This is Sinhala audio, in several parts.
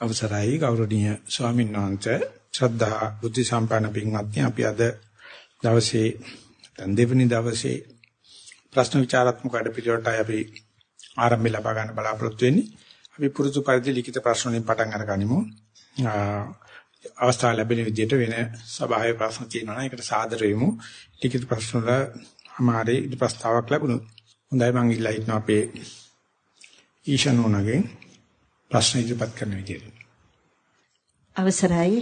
අවසරයි ගෞරවනීය ස්වාමීන් වහන්සේ ශ්‍රද්ධා බුද්ධ සම්පන්න පින්වත්නි අපි අද දවසේ දැන් දෙවෙනි දවසේ ප්‍රශ්න විචාරාත්මක වැඩපිළිවෙලට අපි ආරම්භය ලබා ගන්න බලාපොරොත්තු වෙන්නේ. අපි පුරුදු පරිදි ලිඛිත ප්‍රශ්න වලින් පටන් අරගනිමු. අවස්ථාව ලැබෙන විදිහට වෙන සභාවේ ප්‍රශ්න තියෙනවා නම් ඒකට සාදර වෙමු. ලිඛිත ප්‍රශ්න වල අමාරේ ඉද ප්‍රස්තාවක් ලැබුණොත් හොඳයි මම ඉල්ලා හිටනවා අපේ ඊශානෝනගෙන් ප්‍රශ්න ඉදිරිපත් කරන විදියට. අවසරයි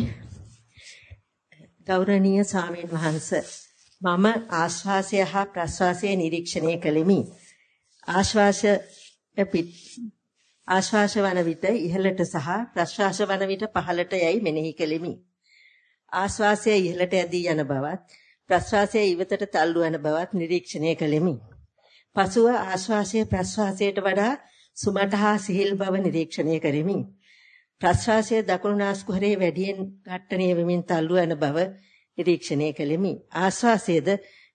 ගෞරවනීය සාමීන් වහන්ස මම ආශ්වාසය හා ප්‍රශ්වාසය නිරීක්ෂණය කළෙමි. ආශ්වාස ආශ්වාස වන විට ඉහළට සහ ප්‍රශ්වාස වන විට පහළට යයි මෙනෙහි කෙලිමි. ආශ්වාසය ඉහළට ඇදී යන බවත් ප්‍රශ්වාසය ඉවතට තල්ලු වන බවත් නිරීක්ෂණය කෙලිමි. පසුව ආශ්වාසය ප්‍රශ්වාසයට වඩා සුමට හා සිහිල් බව නිරීක්ෂණය කරමි. ප්‍රශ්වාසය දකුණු නාස්කුහරේ වැඩියෙන් ඝට්ටණය වෙමින් තල්ලු වන බව නිරීක්ෂණය කෙලිමි. ආශ්වාසයේද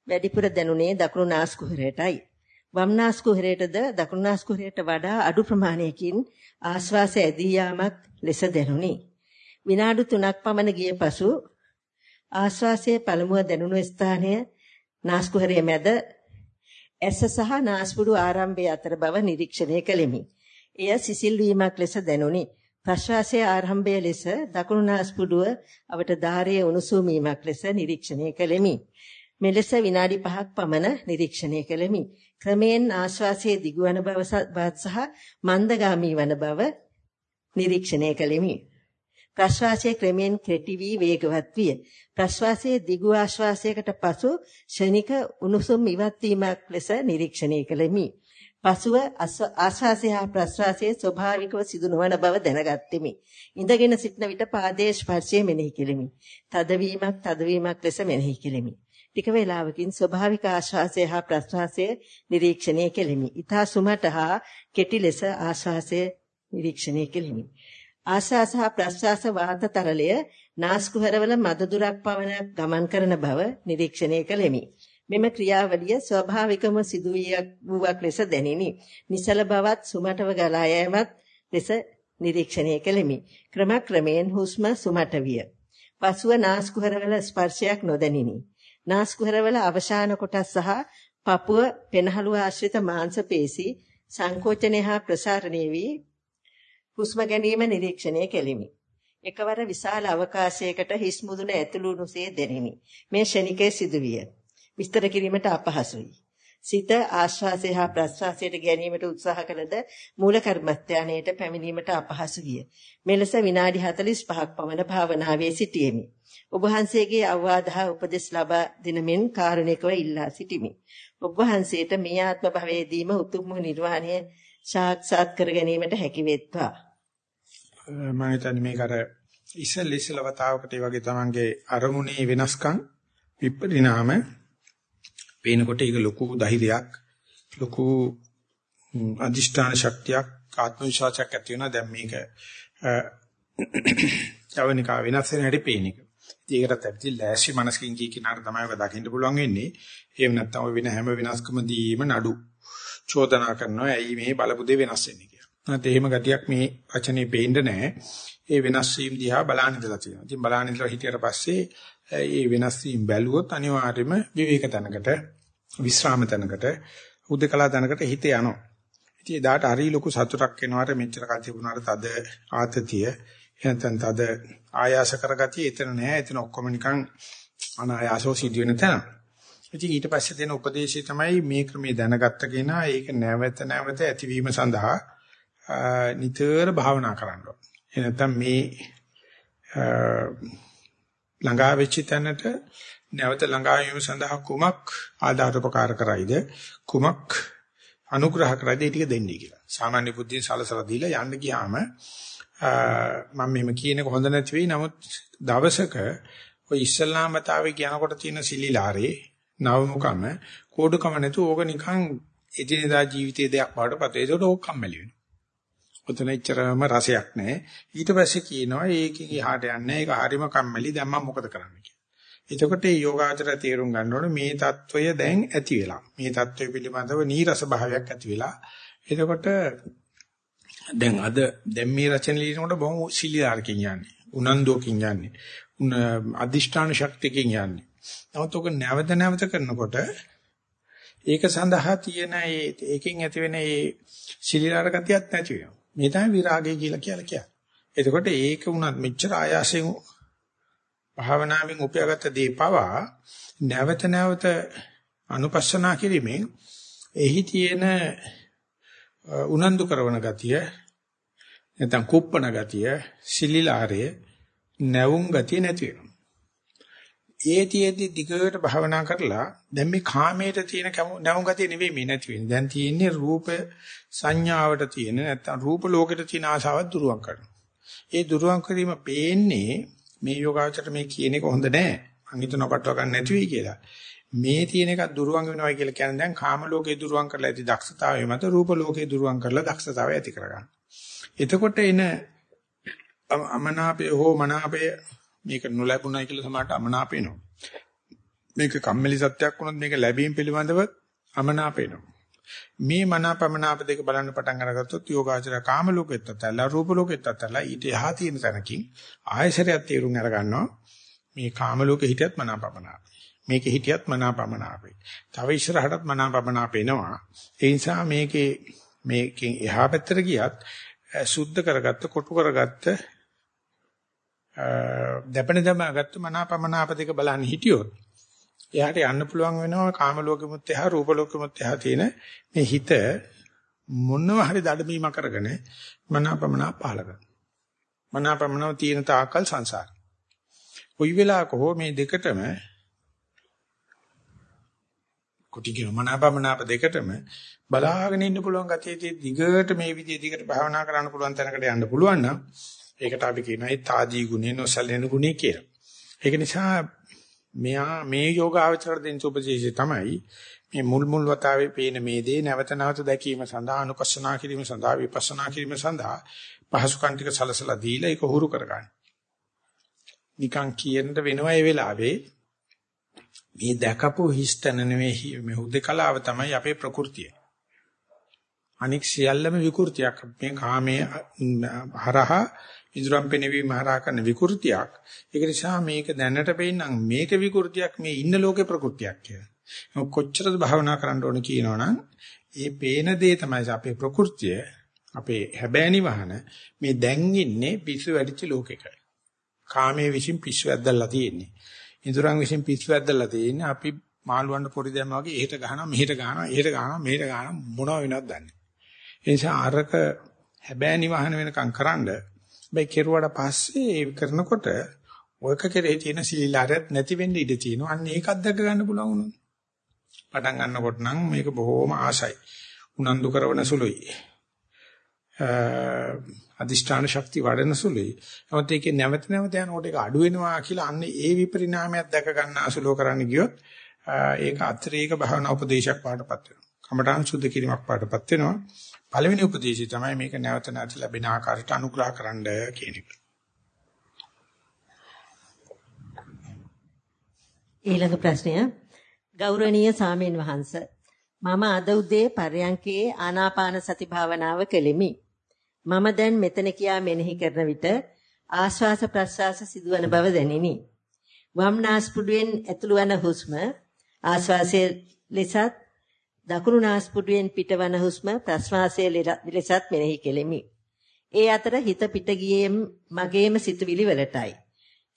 වැඩිපුර දැනුනේ දකුණු නාස්කුහරයටයි. වම්නාස් කුහරයටද දකුණුනාස් කුහරයට වඩා අඩු ප්‍රමාණයකින් ආශ්වාසය ඇදී යාමක් ලෙස දැනුනි. විනාඩි 3ක් පමණ ගිය පසු ආශ්වාසයේ පළමුව දැනුණු ස්ථානය නාස් කුහරයේ මැද ඇස සහ නාස්පුඩු ආරම්භය අතර බව නිරීක්ෂණය කළෙමි. එය සිසිල් වීමක් ලෙස දැනුනි. ප්‍රශ්වාසයේ ආරම්භය ලෙස දකුණු නාස්පුඩුව අවට ධාරයේ උණුසුම් වීමක් ලෙස නිරීක්ෂණය කළෙමි. මෙලෙස විනාඩි 5ක් පමණ නිරීක්ෂණය කළෙමි. ක්‍රමයෙන් ආශ්වාසයේ දිගවන බව සහ මන්දගාමී වන බව නිරීක්ෂණය කළෙමි. ප්‍රශ්වාසයේ ක්‍රමයෙන් කෙටි වී වේගවත් විය. ප්‍රශ්වාසයේ දිගු ආශ්වාසයකට පසු ෂණික උණුසුම් ඉවත් වීමක් ලෙස නිරීක්ෂණය කළෙමි. පසුව ආශ්වාසය හා ප්‍රශ්වාසයේ ස්වභාවිකව සිදු නොවන බව දැනගත්ෙමි. ඉඳගෙන සිටන විට පාදයේ ස්පර්ශය මෙනෙහි කෙලිමි. තදවීමක් තදවීමක් ලෙස මෙනෙහි කෙලිමි. ටික වේලාවකින් ස්වභාවික ආශ්වාසය හා ප්‍රශ්වාසය නිරීක්ෂණය කෙලිමි. ඊතා සුමට හා කෙටි ලෙස ආශ්වාසය නිරීක්ෂණය කෙලිමි. ආශ්වාස හා ප්‍රශ්වාස වාත තරලය නාස්කුහරවල මද දුරක් පමණ ගමන් කරන බව නිරීක්ෂණය කෙලිමි. මෙම ක්‍රියාවලිය ස්වභාවිකම සිදුවියක් ලෙස දැනිනි. නිසල බවත් සුමටව ගලා යෑමත් ලෙස නිරීක්ෂණය කෙලිමි. ක්‍රමක්‍රමයෙන් හුස්ම සුමට විය. පසුව නාස්කුහරවල ස්පර්ශයක් නොදැනිනි. නාස්කුහරවල අවශාන කොටස් සහ පපුව පෙනහළු ආශ්‍රිත මාංශ පේශි සංකෝචනය හා ප්‍රසාරණය වී හුස්ම ගැනීම නිරීක්ෂණය කෙලිමි. එකවර විශාල අවකාශයකට හිස් මුදුන ඇතුළුනුසේ දැනිනි. මේ ෂණිකයේ සිදුවිය. විස්තර කිරීමට අපහසුයි. සිත ආශ්වාසය හා ප්‍රශ්වාසයට ගැනීමට උත්සාහ කළද මූල කර්මස්ථානයට පැමිණීමට අපහසු විය. මෙලෙස විනාඩි 45ක් පමණ භාවනාවේ සිටියෙමි. ඔබ වහන්සේගේ අවවාද හා උපදෙස් ලබා දෙනමින් කාරුණිකව ඉල්ලා සිටිමි. ඔබ වහන්සේට මේ ආත්ම භවයේදීම උතුම් නිර්වාණය සාක්ෂාත් කර ගැනීමට හැකි වෙත්වා. මම හිතන්නේ මේක අර ඉස්සෙල් ඉස්සලවතාවකට ඒ වගේ තමන්ගේ අරමුණේ වෙනස්කම් විපරිණාම පේනකොට ඒක ලොකු ධෛර්යයක් ලොකු අදිෂ්ඨාන ශක්තියක් ආත්ම විශ්වාසයක් ඇති වෙනවා දැන් මේක යවනිකා වෙනස් වෙන හැටි පේන එක. ඒකටත් ඇත්තටි ලෑස්ති මනසකින් කී කිනාර තමයි ඔක දකින්න පුළුවන් වෙන්නේ. එහෙම නැත්නම් ඔය වෙන හැම වෙනස්කම දීම නඩු චෝදනා කරනවා. ඇයි මේ බලපු දේ වෙනස් වෙන්නේ කියලා. නැත්නම් එහෙම ගතියක් මේ වචනේ පේන්න නැහැ. ඒ වෙනස් වීම දිහා බලන්න ඉඳලා තියෙනවා. ඉතින් බලන්න ඉඳලා හිටියට පස්සේ ඒ වෙනස් වීම බැලුවොත් අනිවාර්යයෙන්ම විවේක තැනකට, විශ්‍රාම තැනකට, උදකලා තැනකට හිත යනවා. ඉතින් එදාට හරි ලොකු සතුටක් එනවාට මෙච්චර කල් තිබුණාට තද ආතතිය එහෙනම් තද ආයාස කරගතිය එතන නෑ. එතන ඔක්කොම නිකන් අනායාසෝ සිදුවෙන තැන. ඉතින් ඊට පස්සේ දෙන උපදේශය තමයි මේ ක්‍රමයේ දැනගත්ත කෙනා ඒක නැවත නැවත ඇතිවීම සඳහා නිතර භාවනා කරන්න ඕන. එනතම් මේ ළඟා වෙච්ච තැනට නැවත ළඟා වීම සඳහා කුමක් ආධාර උපකාර කරයිද කුමක් අනුග්‍රහ කරයිද ඒ ටික දෙන්නේ කියලා. සාමාන්‍ය බුද්ධියෙන් සලසලා දීලා යන්න ගියාම මම මෙහෙම කියනක හොඳ නැති වෙයි. නමුත් දවසක ඔය ඉස්ලාමතාවේ කියනකොට තියෙන සිලිලාරේ නවමුකම කෝඩුකම නැතුව ඕක නිකන් එදිනෙදා ජීවිතයේ දෙයක් බවට පත් වෙනවා. ඒකට ඕක කම්මැලි වෙනවා. ඔතන ඉච්චරම රසයක් නැහැ. ඊට පස්සේ කියනවා ඒකෙන් එහාට යන්නේ ඒක හරිම කම්මැලි. දැන් මම මොකද කරන්නේ කියලා. එතකොට මේ යෝගාචරය තේරුම් ගන්න ඕනේ මේ தত্ত্বය දැන් ඇති වෙලා. මේ தত্ত্বය පිළිබඳව නීරස භාවයක් ඇති වෙලා. එතකොට දැන් අද දැන් මේ රචන ලියනකොට බොහොම සිලිලාරකින් යන්නේ. උනන්දුවකින් යන්නේ. අදිෂ්ඨාන ශක්තියකින් යන්නේ. නමුත් ඔක නැවත නැවත කරනකොට ඒක සඳහා තියෙන ඒ ඒකෙන් ඇතිවෙන ඒ සිලිලාර ගතියක් නැති වෙනවා. මේ තමයි විරාගය කියලා කියලා කියන්නේ. එතකොට ඒක උනත් මෙච්චර ආයාසයෙන් භාවනාවෙන් උපයාගත්ත දේ පවා නැවත නැවත අනුපස්සනා කිරීමෙන් එහි තියෙන උනන්දු කරන ගතිය නැත්නම් කුප්පන ගතිය සිලිලාරය නැවුම් ගතිය නැති වෙනවා. ඒතියෙදි දිගට භාවනා කරලා දැන් මේ කාමයට තියෙන නැවුම් ගතිය නෙවෙයි මේ නැති වෙන්නේ. දැන් තියෙන්නේ රූප සංඥාවට තියෙන නැත්නම් රූප ලෝකෙට තියෙන ආසාවත් දුරුවන් කරනවා. ඒ දුරුවන් කිරීම පේන්නේ මේ යෝගාචර මේ කියන එක හොඳ නෑ. මං හිතන කටව ගන්න නැති වෙයි කියලා. මේ තියෙන එකක් දුරුවන් වෙනවා කියලා කියන්නේ දැන් කාම ලෝකේ දුරුවන් කරලා ඇති දක්ෂතාවය මත රූප ලෝකේ දුරුවන් කරලා දක්ෂතාවය ඇති කරගන්න. එතකොට එන අමනාපය හෝ මනාපය මේක නොලැබුණයි කියලා සමහරට අමනාප වෙනවා. මේක කම්මැලි සත්‍යයක් වුණොත් මේක ලැබීම පිළිබඳව අමනාප වෙනවා. මේ මනාපමනාප දෙක බලන්න පටන් අරගත්තොත් යෝගාචර කාම ලෝකෙත් අතල්ලා රූප ලෝකෙත් අතල්ලා ඊට එහා තියෙන තැනකින් ආයසරයක් තේරුම් අරගන්නවා. මේ කාම ලෝකෙ හිටියත් මනාපමනාපයි. මේකෙ හිටියත් මනාපමනාපයි. තව ඉස්සරහටත් මනාපමනාප එනවා. ඒ නිසා මේකේ මේකෙන් එහා පැත්තට ගියත් සුද්ධ කරගත්ත කොටු කරගත්ත දැපෙන දමාගත්ත මනාපමනාප දෙක බලන්න හිටියොත් එයාට යන්න පුළුවන් වෙනවා කාම ලෝකෙමුත් එහා රූප ලෝකෙමුත් එහා තියෙන මේ හිත මොනවා හරි දඩමීම කරගෙන මනාපමනා පහල කරනවා. මනාපමනාව තියෙන තාකල් සංසාර. කොයි වෙලාවක හෝ මේ දෙකටම කුටි කියන මනාපමනාප දෙකටම බලාගෙන ඉන්න පුළුවන් ගතියදී දිගට මේ විදිහේ දිගට භාවනා කරන්න පුළුවන් තැනකට යන්න පුළුවන් නම් ඒකට අපි කියනවා ඒ తాදී ගුණේ නොසැලෙන ගුණේ කියලා. ඒක නිසා මෙයා මේ යෝගාවචර දෙන්න උපදේශය තමයි මේ මුල් මුල් වතාවේ පේන මේ දේ නැවත නැවත දැකීම සඳහා අනුපස්සනා කිරීම සඳහා විපස්සනා කිරීම සඳහා පහසුකම් ටික සලසලා දීලා ඒක හුරු කරගන්න. නිකන් කියන්න වෙනවා ඒ වෙලාවේ මේ දැකපු හිස්තන නෙවෙයි මේ හුදකලාව තමයි අපේ ප්‍රകൃතිය. අනික් සියල්ලම විකෘතියක්. මේ කාමයේ හරහා ඉදරම් පෙනවීම හරහා කරන විකෘතියක්. ඒක නිසා මේක දැනට පෙන්නනම් මේක විකෘතියක් මේ ඉන්න ලෝකේ ප්‍රകൃතියක් කියලා. කොච්චරද භාවනා කරන්න ඕන කියනවනම් ඒ පේන දේ තමයි අපේ ප්‍රകൃතිය අපේ හැබෑනි වහන මේ දැන් ඉන්නේ පිස්සු වැඩිච්ච ලෝකෙක. කාමයේ විසින් පිස්සු ඇද්දලා තියෙන්නේ. ඉදරම් විසින් පිස්සු ඇද්දලා තියෙන්නේ අපි මාළුවන්ට පොඩි දැම්ම වගේ එහෙට ගහනවා මෙහෙට ගහනවා එහෙට ගහනවා මෙහෙට ගහනවා මොනව වෙනවද දන්නේ. ඒ නිසා අරක හැබෑනි වහන වෙනකම් කරන්නේ මේ කෙරුවට පස්සේ ඒ කරනකොට ඔයක කෙරේ තියෙන සීලාරයත් නැති වෙන්න ඉඩ තියෙනවා. අන්න ඒකත් දැක ගන්න පුළුවන් වුණා. පටන් ගන්නකොට නම් මේක බොහොම ආසයි. උනන්දු කරන සුළුයි. අදිෂ්ඨාන ශක්තිය වඩන සුළුයි. නමුත් ඒකේ නැවත නැවත යනකොට ඒක අඩු වෙනවා කියලා අන්න ඒ විපරිණාමයක් දැක ගන්න අසුලෝ කරන්න ගියොත් ඒක අත්‍යේක භාවනා උපදේශයක් පාඩපත් වෙනවා. කමඨාන් සුද්ධ කිරීමක් පාඩපත් වෙනවා. පළවෙනි උපදේශය තමයි මේක නැවත නැවත ලැබෙන ආකාරයට අනුග්‍රහ කරන්න කියන එක. ඊළඟ ප්‍රශ්නය ගෞරවනීය සාමීන් වහන්ස මම අද උදේ පර්යංකේ ආනාපාන සති භාවනාව කෙලිමි. මම දැන් මෙතන කියා මෙනෙහි කරන විට ආශ්වාස ප්‍රශ්වාස සිදුවන බව දැනිනි. වම් නාස්පුඩුවෙන් ඇතුළු වන හුස්ම ආශ්වාසයේ ලෙසත් දකුණු නාස්පුඩුවෙන් පිටවන හුස්ම ප්‍රශ්වාසයේ ලෙසත් මෙනෙහි කෙලිමි. ඒ අතර හිත පිට ගියේ මගේම සිතුවිලි වලටයි.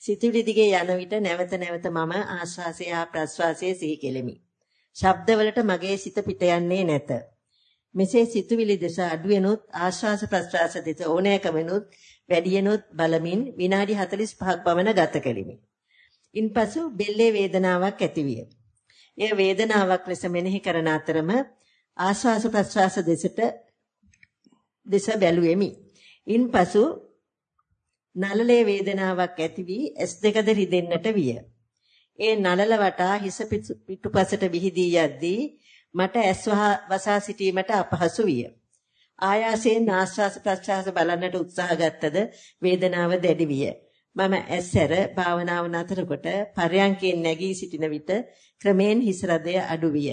සිතුවිලි දිගේ යන විට නැවත නැවත මම ආශ්වාසය හා ප්‍රශ්වාසය සිහි කෙලිමි. ශබ්දවලට මගේ සිත පිට යන්නේ නැත. මෙසේ සිතුවිලි දෙස අඩුවෙනුත් ආශ්වාස ප්‍රශ්වාස දෙස ඕනෑකමනුත් වැඩියෙනුත් බලමින් විනාඩි 45ක් පමණ ගත කෙලිමි. ඉන්පසු බෙල්ලේ වේදනාවක් ඇතිවිය. එය වේදනාවක් ලෙස මෙනෙහි කරන අතරම ආශ්වාස ප්‍රශ්වාස දෙසට දෙස බැලුවෙමි. ඉන්පසු නලලේ වේදනාවක් ඇති වී S2ද රිදෙන්නට විය. ඒ නලල වටා හිස පිටුපසට විහිදී යද්දී මට ඇස් වසා සිටීමට අපහසු විය. ආයාසයෙන් ආශ්වාස ප්‍රශ්වාස බලන්නට උත්සාහ ගත්තද වේදනාව දැඩි විය. මම ඇස්සර භාවනාව නතර කොට පරයන්කෙන් නැගී සිටින විට ක්‍රමෙන් හිස් රදය අඩු විය.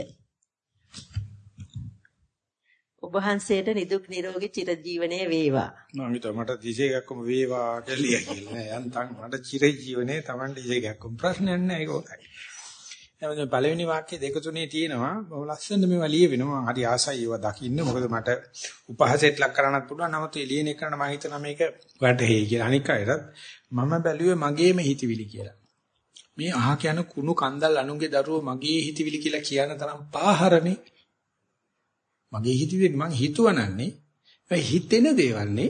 ඔබ ඔබ වහන්සේට නිදුක් නිරෝගී චිරජීවනයේ වේවා. මම හිතුවා මට දිශේකක්කම වේවා කියලා කියලා. යන්තම් මට චිරජීවනයේ Taman දිශේකක්කම ප්‍රශ්නයක් නැහැ ඒක හොඳයි. එතන පළවෙනි වාක්‍ය දෙක තුනේ තියෙනවා බොහොම ලස්සන මේවා ලියවෙනවා. හරි ආසයි ඒවා දකින්න. මොකද මට උපහාසයට ලක් කරන්නත් පුළුවන්. නමුත් එළියෙන් එකන මම හිතනවා මේක වැටහෙයි කියලා. අනික් අයටත් මම බැලුවේ මගේම හිතවිලි කියලා. මේ අහ කියන කුණු කන්දල් අනුන්ගේ දරුවෝ මගේ හිතවිලි කියලා කියන තරම් පාහරනේ. මගේ හිතවිලි මං හිතුවනන්නේ. ඒ හිතෙන දේවල්නේ.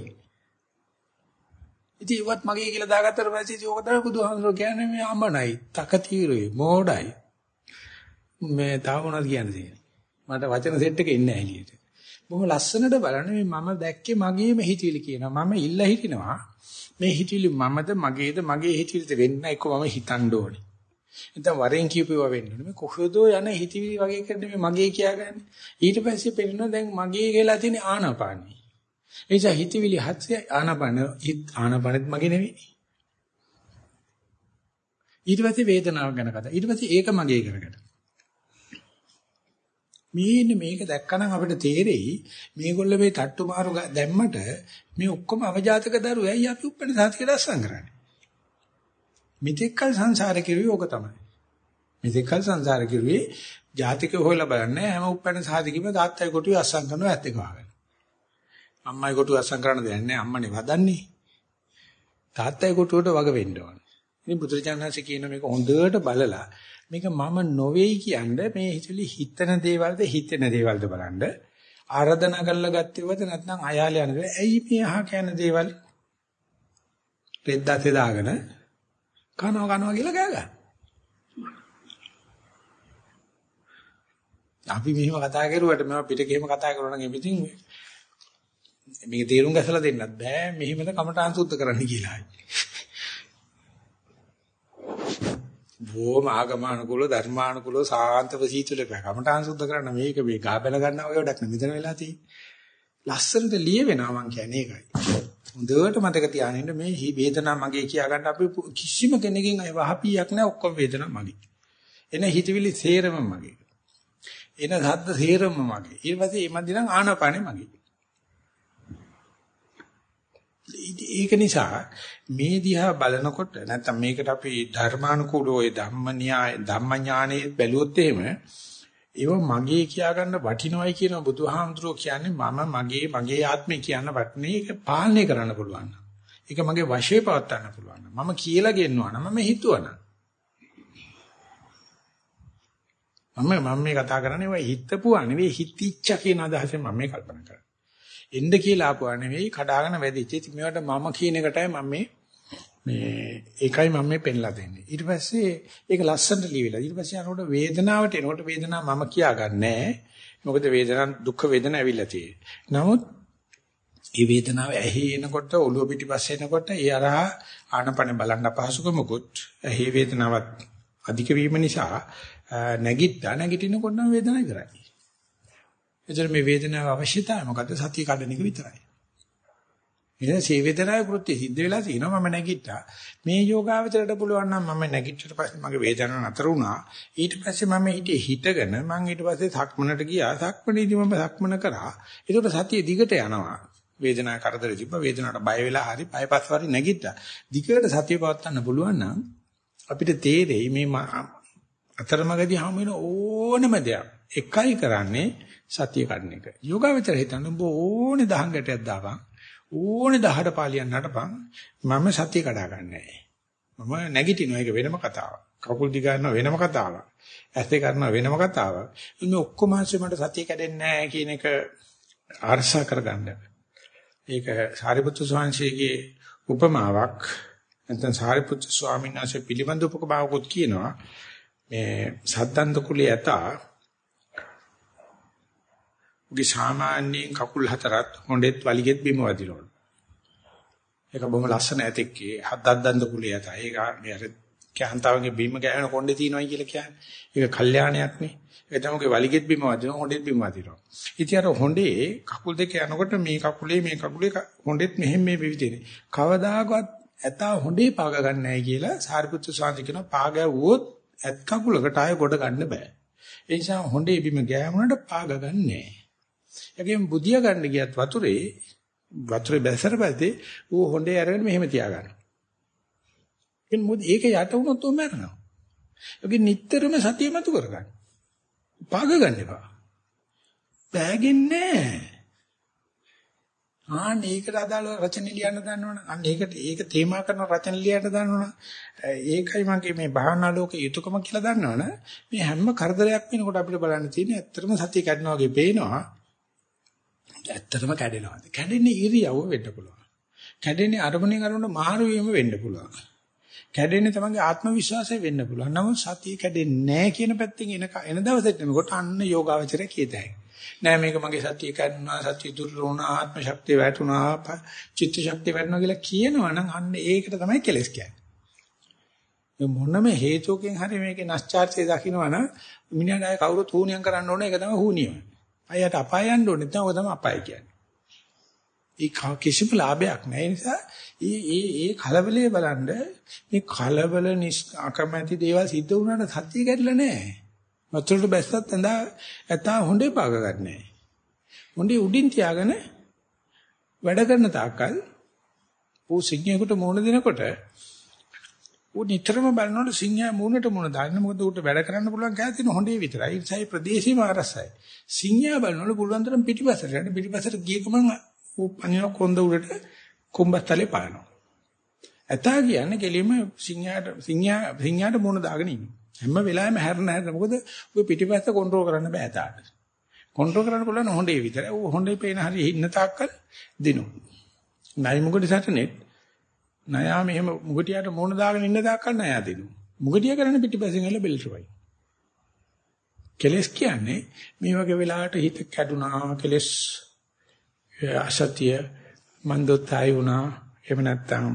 ඉතින් ඒවත් මගේ කියලා දාගත්තට පස්සේ ඉතින් ඕක තමයි බුදුහාමුදුරුවෝ කියන්නේ මේ අමනයි, තකතිරුයි, මෝඩයි. මේ තව මොනවද කියන්නේ මට වචන සෙට් එක ඉන්නේ නැහැ එළියට. බොහොම ලස්සනට බලන්න මේ මම දැක්කේ මගේම හිතවිලි කියනවා. මම ඉල්ල හිටිනවා. මේ හිතවිලි මමද මගේද මගේ හිතවිලිද වෙන්න එක මම හිතන්න ඕනේ. නැත්නම් වරෙන් කියපුවා වෙන්න ඕනේ. මේ කොහොදෝ යන හිතවිලි වගේ කරන්නේ මේ මගේ කියාගන්නේ. ඊට පස්සේ පෙන්නනවා දැන් මගේ කියලා තියෙන ආනාපානයි. ඒ නිසා හිතවිලි හත්සේ ආනාපාන ආනාපානෙත් මගේ නෙවෙයි. ඊට පස්සේ වේදනාව ගැන කතා. ඊට පස්සේ ඒක මගේ කරගන්න. මේන්න මේක දැක්කනම් අපිට තේරෙයි මේගොල්ලෝ මේ තට්ටු මාරු දැම්මට මේ ඔක්කොම අවජාතක දරුවෝ. ඇයි අපි උප්පන්න සාතික දස්සම් කරන්නේ? මෙතෙක්කල් සංසාරේ කිරුවේ ඕක තමයි. මෙතෙක්කල් සංසාරේ කිරුවේ ජාතික හොයලා බලන්නේ හැම උප්පන්න සාතිකෙම තාත්තයි කොටුවේ අස්සම් කරනවා ඇත්ත එකවගෙන අම්මයි කොටුව අස්සම් කරන්න දෙන්නේ නැහැ අම්මනේ වදන්නේ තාත්තයි කොටුවට වග වෙන්න ඕන. ඉතින් බුදුරජාණන්සේ කියන මේක හොඳට බලලා මේක මම නොවේයි කියන්නේ මේ හිතලි හිතන දේවල්ද හිතෙන දේවල්ද බලන්න ආරාධනා කරලා ගත්තේවද නැත්නම් අයාල යන දේ ඇයි මේ අහ කියන දේවල් පෙද්දාසේ දාගෙන කනවා කනවා කියලා කෑ ගන්න. අපි මෙහෙම කතා කරුවට මම පිට ගේම කතා කරනවා නම් ඉතින් මේක තේරුම් ගසලා දෙන්නත් බෑ මෙහෙමද කමටහන් සුද්ධ කරන්න කියලා. බොහොම ආගමානුකූල ධර්මානුකූල සාන්තව සීතුල කමඨාන් සුද්ධ කරන්න මේක මේ ගා බැල ගන්නවා වගේ වැඩක් නෙමෙතන වෙලා තියෙන්නේ. ලස්සනට ලියවෙනවා මං කියන්නේ ඒකයි. හොඳට මතක තියාගන්න මේ වේදනාව මගේ කියා ගන්න අපි කිසිම කෙනකින් අය වහපියක් නැහැ ඔක්කොම වේදනාව මගේ. එන හිතවිලි සේරම මගේ. එන සද්ද සේරම මගේ. ඊට පස්සේ මේ මන්දිනම් ආනපානෙ මගේ. ඒක නිසා මේ දිහා බලනකොට නැත්තම් මේකට අපි ධර්මානුකූලව ඒ ධම්ම න්‍යාය ධම්ම ඥානෙ බැලුවොත් එහෙම ඒව මගේ කියා ගන්න වටිනවයි කියන බුදුහාමුදුරුවෝ කියන්නේ මම මගේ මගේ ආත්මය කියන වටිනේ ඒක පාලනය කරන්න පුළුවන්. ඒක මගේ වශයේ පවත් ගන්න පුළුවන්. මම කියලා ගෙන්නවා නම් මම හිතුවනම්. මම මම මේ කතා කරන්නේ ඔය හිතපුවා නෙවෙයි හිතිච්ච කියන අදහසෙන් මම මේ කල්පනා කරන්නේ. එන්න කියලා ආපුවා නෙවෙයි කඩාගෙන වැදිච්ච. ඉතින් මේවට මම කියන එකටයි මම මේ මේ ඒකයි මම මේ පෙන්ලා දෙන්නේ. ඊට පස්සේ ඒක ලස්සනට ලියවිලා. ඊට පස්සේ අරකට වේදනාවට එනකොට වේදනාව මම කියාගන්නේ මොකද වේදනාව දුක් වේදන ඇවිල්ලා තියෙන්නේ. නමුත් මේ වේදනාව ඇහි එනකොට ඔළුව පිටිපස්සේ එනකොට ඒ අරහා ආනපන බලන්න අපහසුකමකුත් ඇහි වේදනාවක් අධික වීම නිසා නැගිට්ටා නැගිටිනකොට වේදනාව ඉවරයි. එතන මේ වේදනාව අවශ්‍යතාවය මොකද්ද? සතිය කඩන එක විතරයි. ඉතින් මේ වේදනාවේ කෘත්‍ය සිද්ධ වෙලා තිනවා මම නැගිට්ටා. මේ යෝගාවචරයට පුළුවන් නම් මම නැගිට්ටට පස්සේ මගේ වේදනාව නතර වුණා. ඊට පස්සේ මම හිතේ හිටගෙන මම ඊට පස්සේ සක්මනට ගියා. සක්මනේදී මම සක්මන කරා. ඒකට සතිය දිගට යනවා. වේදනාව කරදර තිබ්බ වේදනාවට බය වෙලා හරි පයපස් වරි නැගිට්ටා. දිගට සතිය පවත්වන්න පුළුවන් නම් අපිට තේරෙයි මේ අතරමඟදී හම් වෙන ඕනම දෙයක් එකයි කරන්නේ සතිය කඩන එක. යෝගාවචර හිතන්න උඹ ඕනේ දහං ගැටයක් දාපන්. ඕනේ දහඩ පාලියක් නටපන්. මම සතිය කඩා ගන්නෑ. මම නැගිටිනවා ඒක වෙනම කතාවක්. කකුල් දිග ගන්නවා වෙනම කතාවක්. ඇස් දෙක කරනවා වෙනම කතාවක්. ඉන්නේ ඔක්කොම හැස්සේ මට සතිය කැඩෙන්නේ නැහැ කියන එක අරසා කරගන්න. ඒක සාරිපුත්තු ස්වාමීන්ගේ උපමාවක් නැත්නම් සාරිපුත්තු ස්වාමීන් වහන්සේ පිළිබඳ උපමාවකුත් කියනවා. මේ සද්දන්ත කුලයේ ඇතා උගේ සාමාන්‍යයෙන් කකුල් හතරත් හොඬෙත් වලිගෙත් බිම වදිනවලු. ඒක බොහොම ලස්සන ඇතෙක්ගේ හදක් දන්ද කුලිය යත. ඒක මේ අර කැහන්තාවගේ බිම ගෑවෙන කොණ්ඩේ තියෙනවයි කියලා කියන්නේ. ඒක කල්යාණයක් නේ. ඒ තමයි වලිගෙත් බිම වදිනවා හොඬෙත් බිම වදිනවා. ඉතින් අර හොඬේ කකුල් දෙක යනකොට මේ කකුලේ මේ කකුලේ හොඬෙත් මෙහෙම මේ විවිධනේ. කවදාකවත් ඇතා හොඬේ පාග ගන්නෑ කියලා සාරිපුත්‍ර සාන්ති කියනවා පාගැවුවොත් ඇත් කකුලකට ආය ගොඩ ගන්න බෑ. ඒ නිසා හොඬේ බිම ගෑවුනට පාග ගන්නෑ. ඒකෙන් බුදියා ගන්න ගියත් වතුරේ වතුරේ බැසර පැත්තේ ඌ හොඬේ අරගෙන මෙහෙම තියාගන්නවා. එන් මොකද ඒක යට වුණොත් උඹ මරනවා. ඒකෙන් නිටතරම සතිය මතු කරගන්න. පාග ගන්න එපා. බෑගෙන්නේ නැහැ. ආන්න ඒකට අදාළ රචන ලියන්න දන්නවනම් අන්න ඒකට ඒක තේමා කරන රචන ලියන්න දන්නවනම් ඒකයි මගේ මේ භාවනා ලෝකේ යුතුයකම කියලා දන්නවනම් මේ හැම කරදරයක් වෙනකොට අපිට බලන්න තියෙන්නේ ඇත්තටම සතිය කැඩනවා වගේ පේනවා ඇත්තටම කැඩෙනවා. කැඩෙන්නේ ඉරියව්ව වෙන්න පුළුවන්. කැඩෙන්නේ අරමුණෙන් අරමුණ මාරු වීම වෙන්න පුළුවන්. කැඩෙන්නේ තමන්ගේ ආත්ම විශ්වාසය වෙන්න පුළුවන්. නමුත් සතිය කැඩෙන්නේ නැහැ කියන පැත්තෙන් එන එන දවසට එනකොට අන්න යෝගාවචරය කියතයි. නෑ මේක මගේ සතිය කන්නා සතිය දුර්වල වුණා ආත්ම ශක්තිය වැටුණා චිත්ත ශක්තිය වැටුණා කියලා කියනවනම් අන්න ඒකට තමයි කෙලස් කියන්නේ. මොනම හේතුවකින් හරි මේකේ නැස්චාර්ත්‍ය දකින්නවනම් මිනිහට ආය කවුරුත් හුනියම් කරන්න ඕනේ. ඒක තමයි හුනියම. අයියට අපාය යන්න ඕනේ නැත්නම් ඔය තමයි අපාය කියන්නේ. ඒ කිසිම ලාභයක් නැහැ. ඒ නිසා ඒ ඒ ඒ කලබලයේ බලන්න මේ කලබල අකමැති දේවල් සිද්ධ වුණාට සත්‍ය කැඩලා නැහැ. වතුරට බැස්සත් ඇඳා ඇතා හොඳේ පාග ගන්නෑ. හොඳේ උඩින් තියාගෙන වැඩ කරන තාක්කල් ඌ සිංහයකට මුණ දෙනකොට ඌ නිතරම බලනකොට සිංහයා මුණට මුණ දාන්න මොකද ඌට වැඩ කරන්න පුළුවන් කෑ තියෙන හොඳේ විතරයි. ඒ නිසා ප්‍රදේශීය මාරසයි. සිංහයා බලනකොට පුළුවන් තරම් පිටිපසට යන්න පිටිපසට ගිය ගමන් ඌ අනින කොන්ද උඩට කුඹස්තලේ පානවා. ඇතා කියන්නේ කෙලින්ම සිංහයාට සිංහයා සිංහයාට මුණ දාගෙන ඉන්නවා. හැම වෙලාවෙම හැරෙන හැරෙන මොකද ඔය පිටිපස්ස කන්ට්‍රෝල් කරන්න බෑ තාට. කන්ට්‍රෝල් කරන්න පුළුවන් හොඬේ විතරයි. ඌ හොඬේ පේන හරිය ඉන්න තාක්කල් දිනු. නයි මුගටි සටනේ නයා මෙහෙම මුගටියට මොන දාගෙන ඉන්න තාක්කල් නයා දිනු. මුගටිය කරන්නේ පිටිපස්සෙන් එල බෙල්ට් වයි. කෙලස් කියන්නේ මේ වගේ වෙලාවට හිත කැඩුනා කෙලස් අසත්‍ය මන්දොත්යි වුණා එහෙම නැත්නම්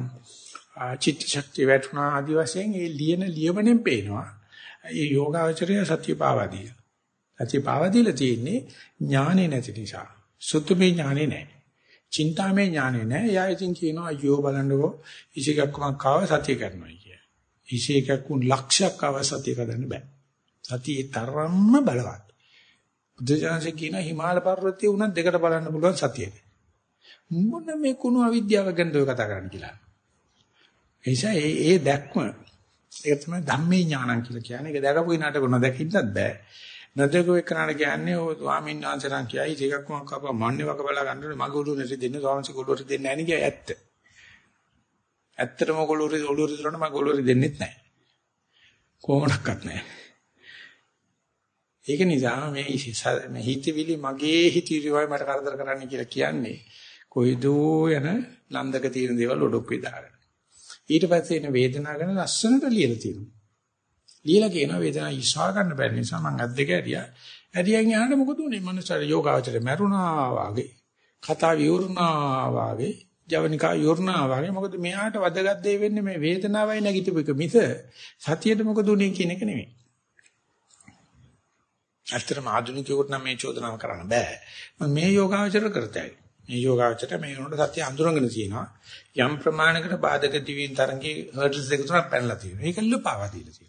චිත්ත ශක්තිය වැටුණා ආදි වශයෙන් ඒ ලියන ලියමනෙන් පේනවා ඒ යෝගාචරය සත්‍ය පාවා දීලා. සත්‍ය පාවා දීලා තියෙන්නේ ඥානෙ නැති නිසා. සුතුමේ ඥානෙ නැහැ. චින්තාමේ ඥානෙ නැහැ. එයා ඉතින් කියනවා අයියෝ බලන්නකෝ ඉසිකක්කමක් ආව සත්‍ය කරනවා කිය. ඉසිකක්කුන් ලක්ෂයක් ආව සත්‍ය කරන්න බෑ. සතියේ තරම්ම බලවත්. බුදුජානක කියන හිමාල පර්වතයේ උනත් දෙකට බලන්න පුළුවන් සතියේ. මොන මේ කුණු අවිද්‍යාව ගැනද ඔය කතා කරන්නේ කියලා. එيشා ඒ ඒ දැක්ම ඒක තමයි ධම්මේ ඥානං කියලා කියන්නේ. ඒක දැකපු කෙනාට කොහොමද දැකින්නත් බෑ. නැදකෝ එක්කනට කියන්නේ ඔය ස්වාමීන් වහන්සේලා කියයි ඒකක් මොකක් අපා මන්නේ වක බලා ගන්න මගේ උළු නැති දෙන්න ස්වාමීන් වහන්සේ දෙන්නේ නැහැ නේ ඇත්ත. ඇත්තටම ඔගොල්ලෝ ඔළුවරි දරන මගේ ඔළුවරි දෙන්නෙත් නැහැ. කොහොමඩක්වත් නැහැ. ඒක නිසා මේ මේ හිතවිලි මගේ හිතවිලි මට කරදර කරන්න කියලා කියන්නේ කොයිදෝ යන නන්දක තියෙන දේවල් ඔඩොක් විදාගෙන. ඊට පස්සේ එන වේදනාව ගැන ලස්සනට ලියලා තියෙනවා. ලියලා කියන වේදනාව ඉස්සා ගන්න බැරි නිසා මම අද්දක ඇරියා. ඇරියන් යහන මොකද උනේ? මනුස්සර යෝගාචරය මරුණා වාගේ. කතා විවරුණා වාගේ. ජවනිකා යොර්ණා වාගේ. මොකද මෙයාට වදගත් දෙය වෙන්නේ මේ වේදනාවයි නැගිටපු එක මිස සතියට මොකද උනේ කියන එක නෙමෙයි. ඇත්තටම ආධුනිකයෙකුට නම් මේ චෝදනාව කරන්න බෑ. මම මේ යෝගාචර කරතයි. මේ යෝගාචරය මේ වෙනකොට සත්‍ය අඳුරගෙන තියෙනවා. යම් ප්‍රමාණයකට බාධක දිවින් තරංගේ හර්ට්ස් දෙක තුනක් පැනලා තියෙනවා. ඒක ල්ල පාවා දීලා තියෙනවා.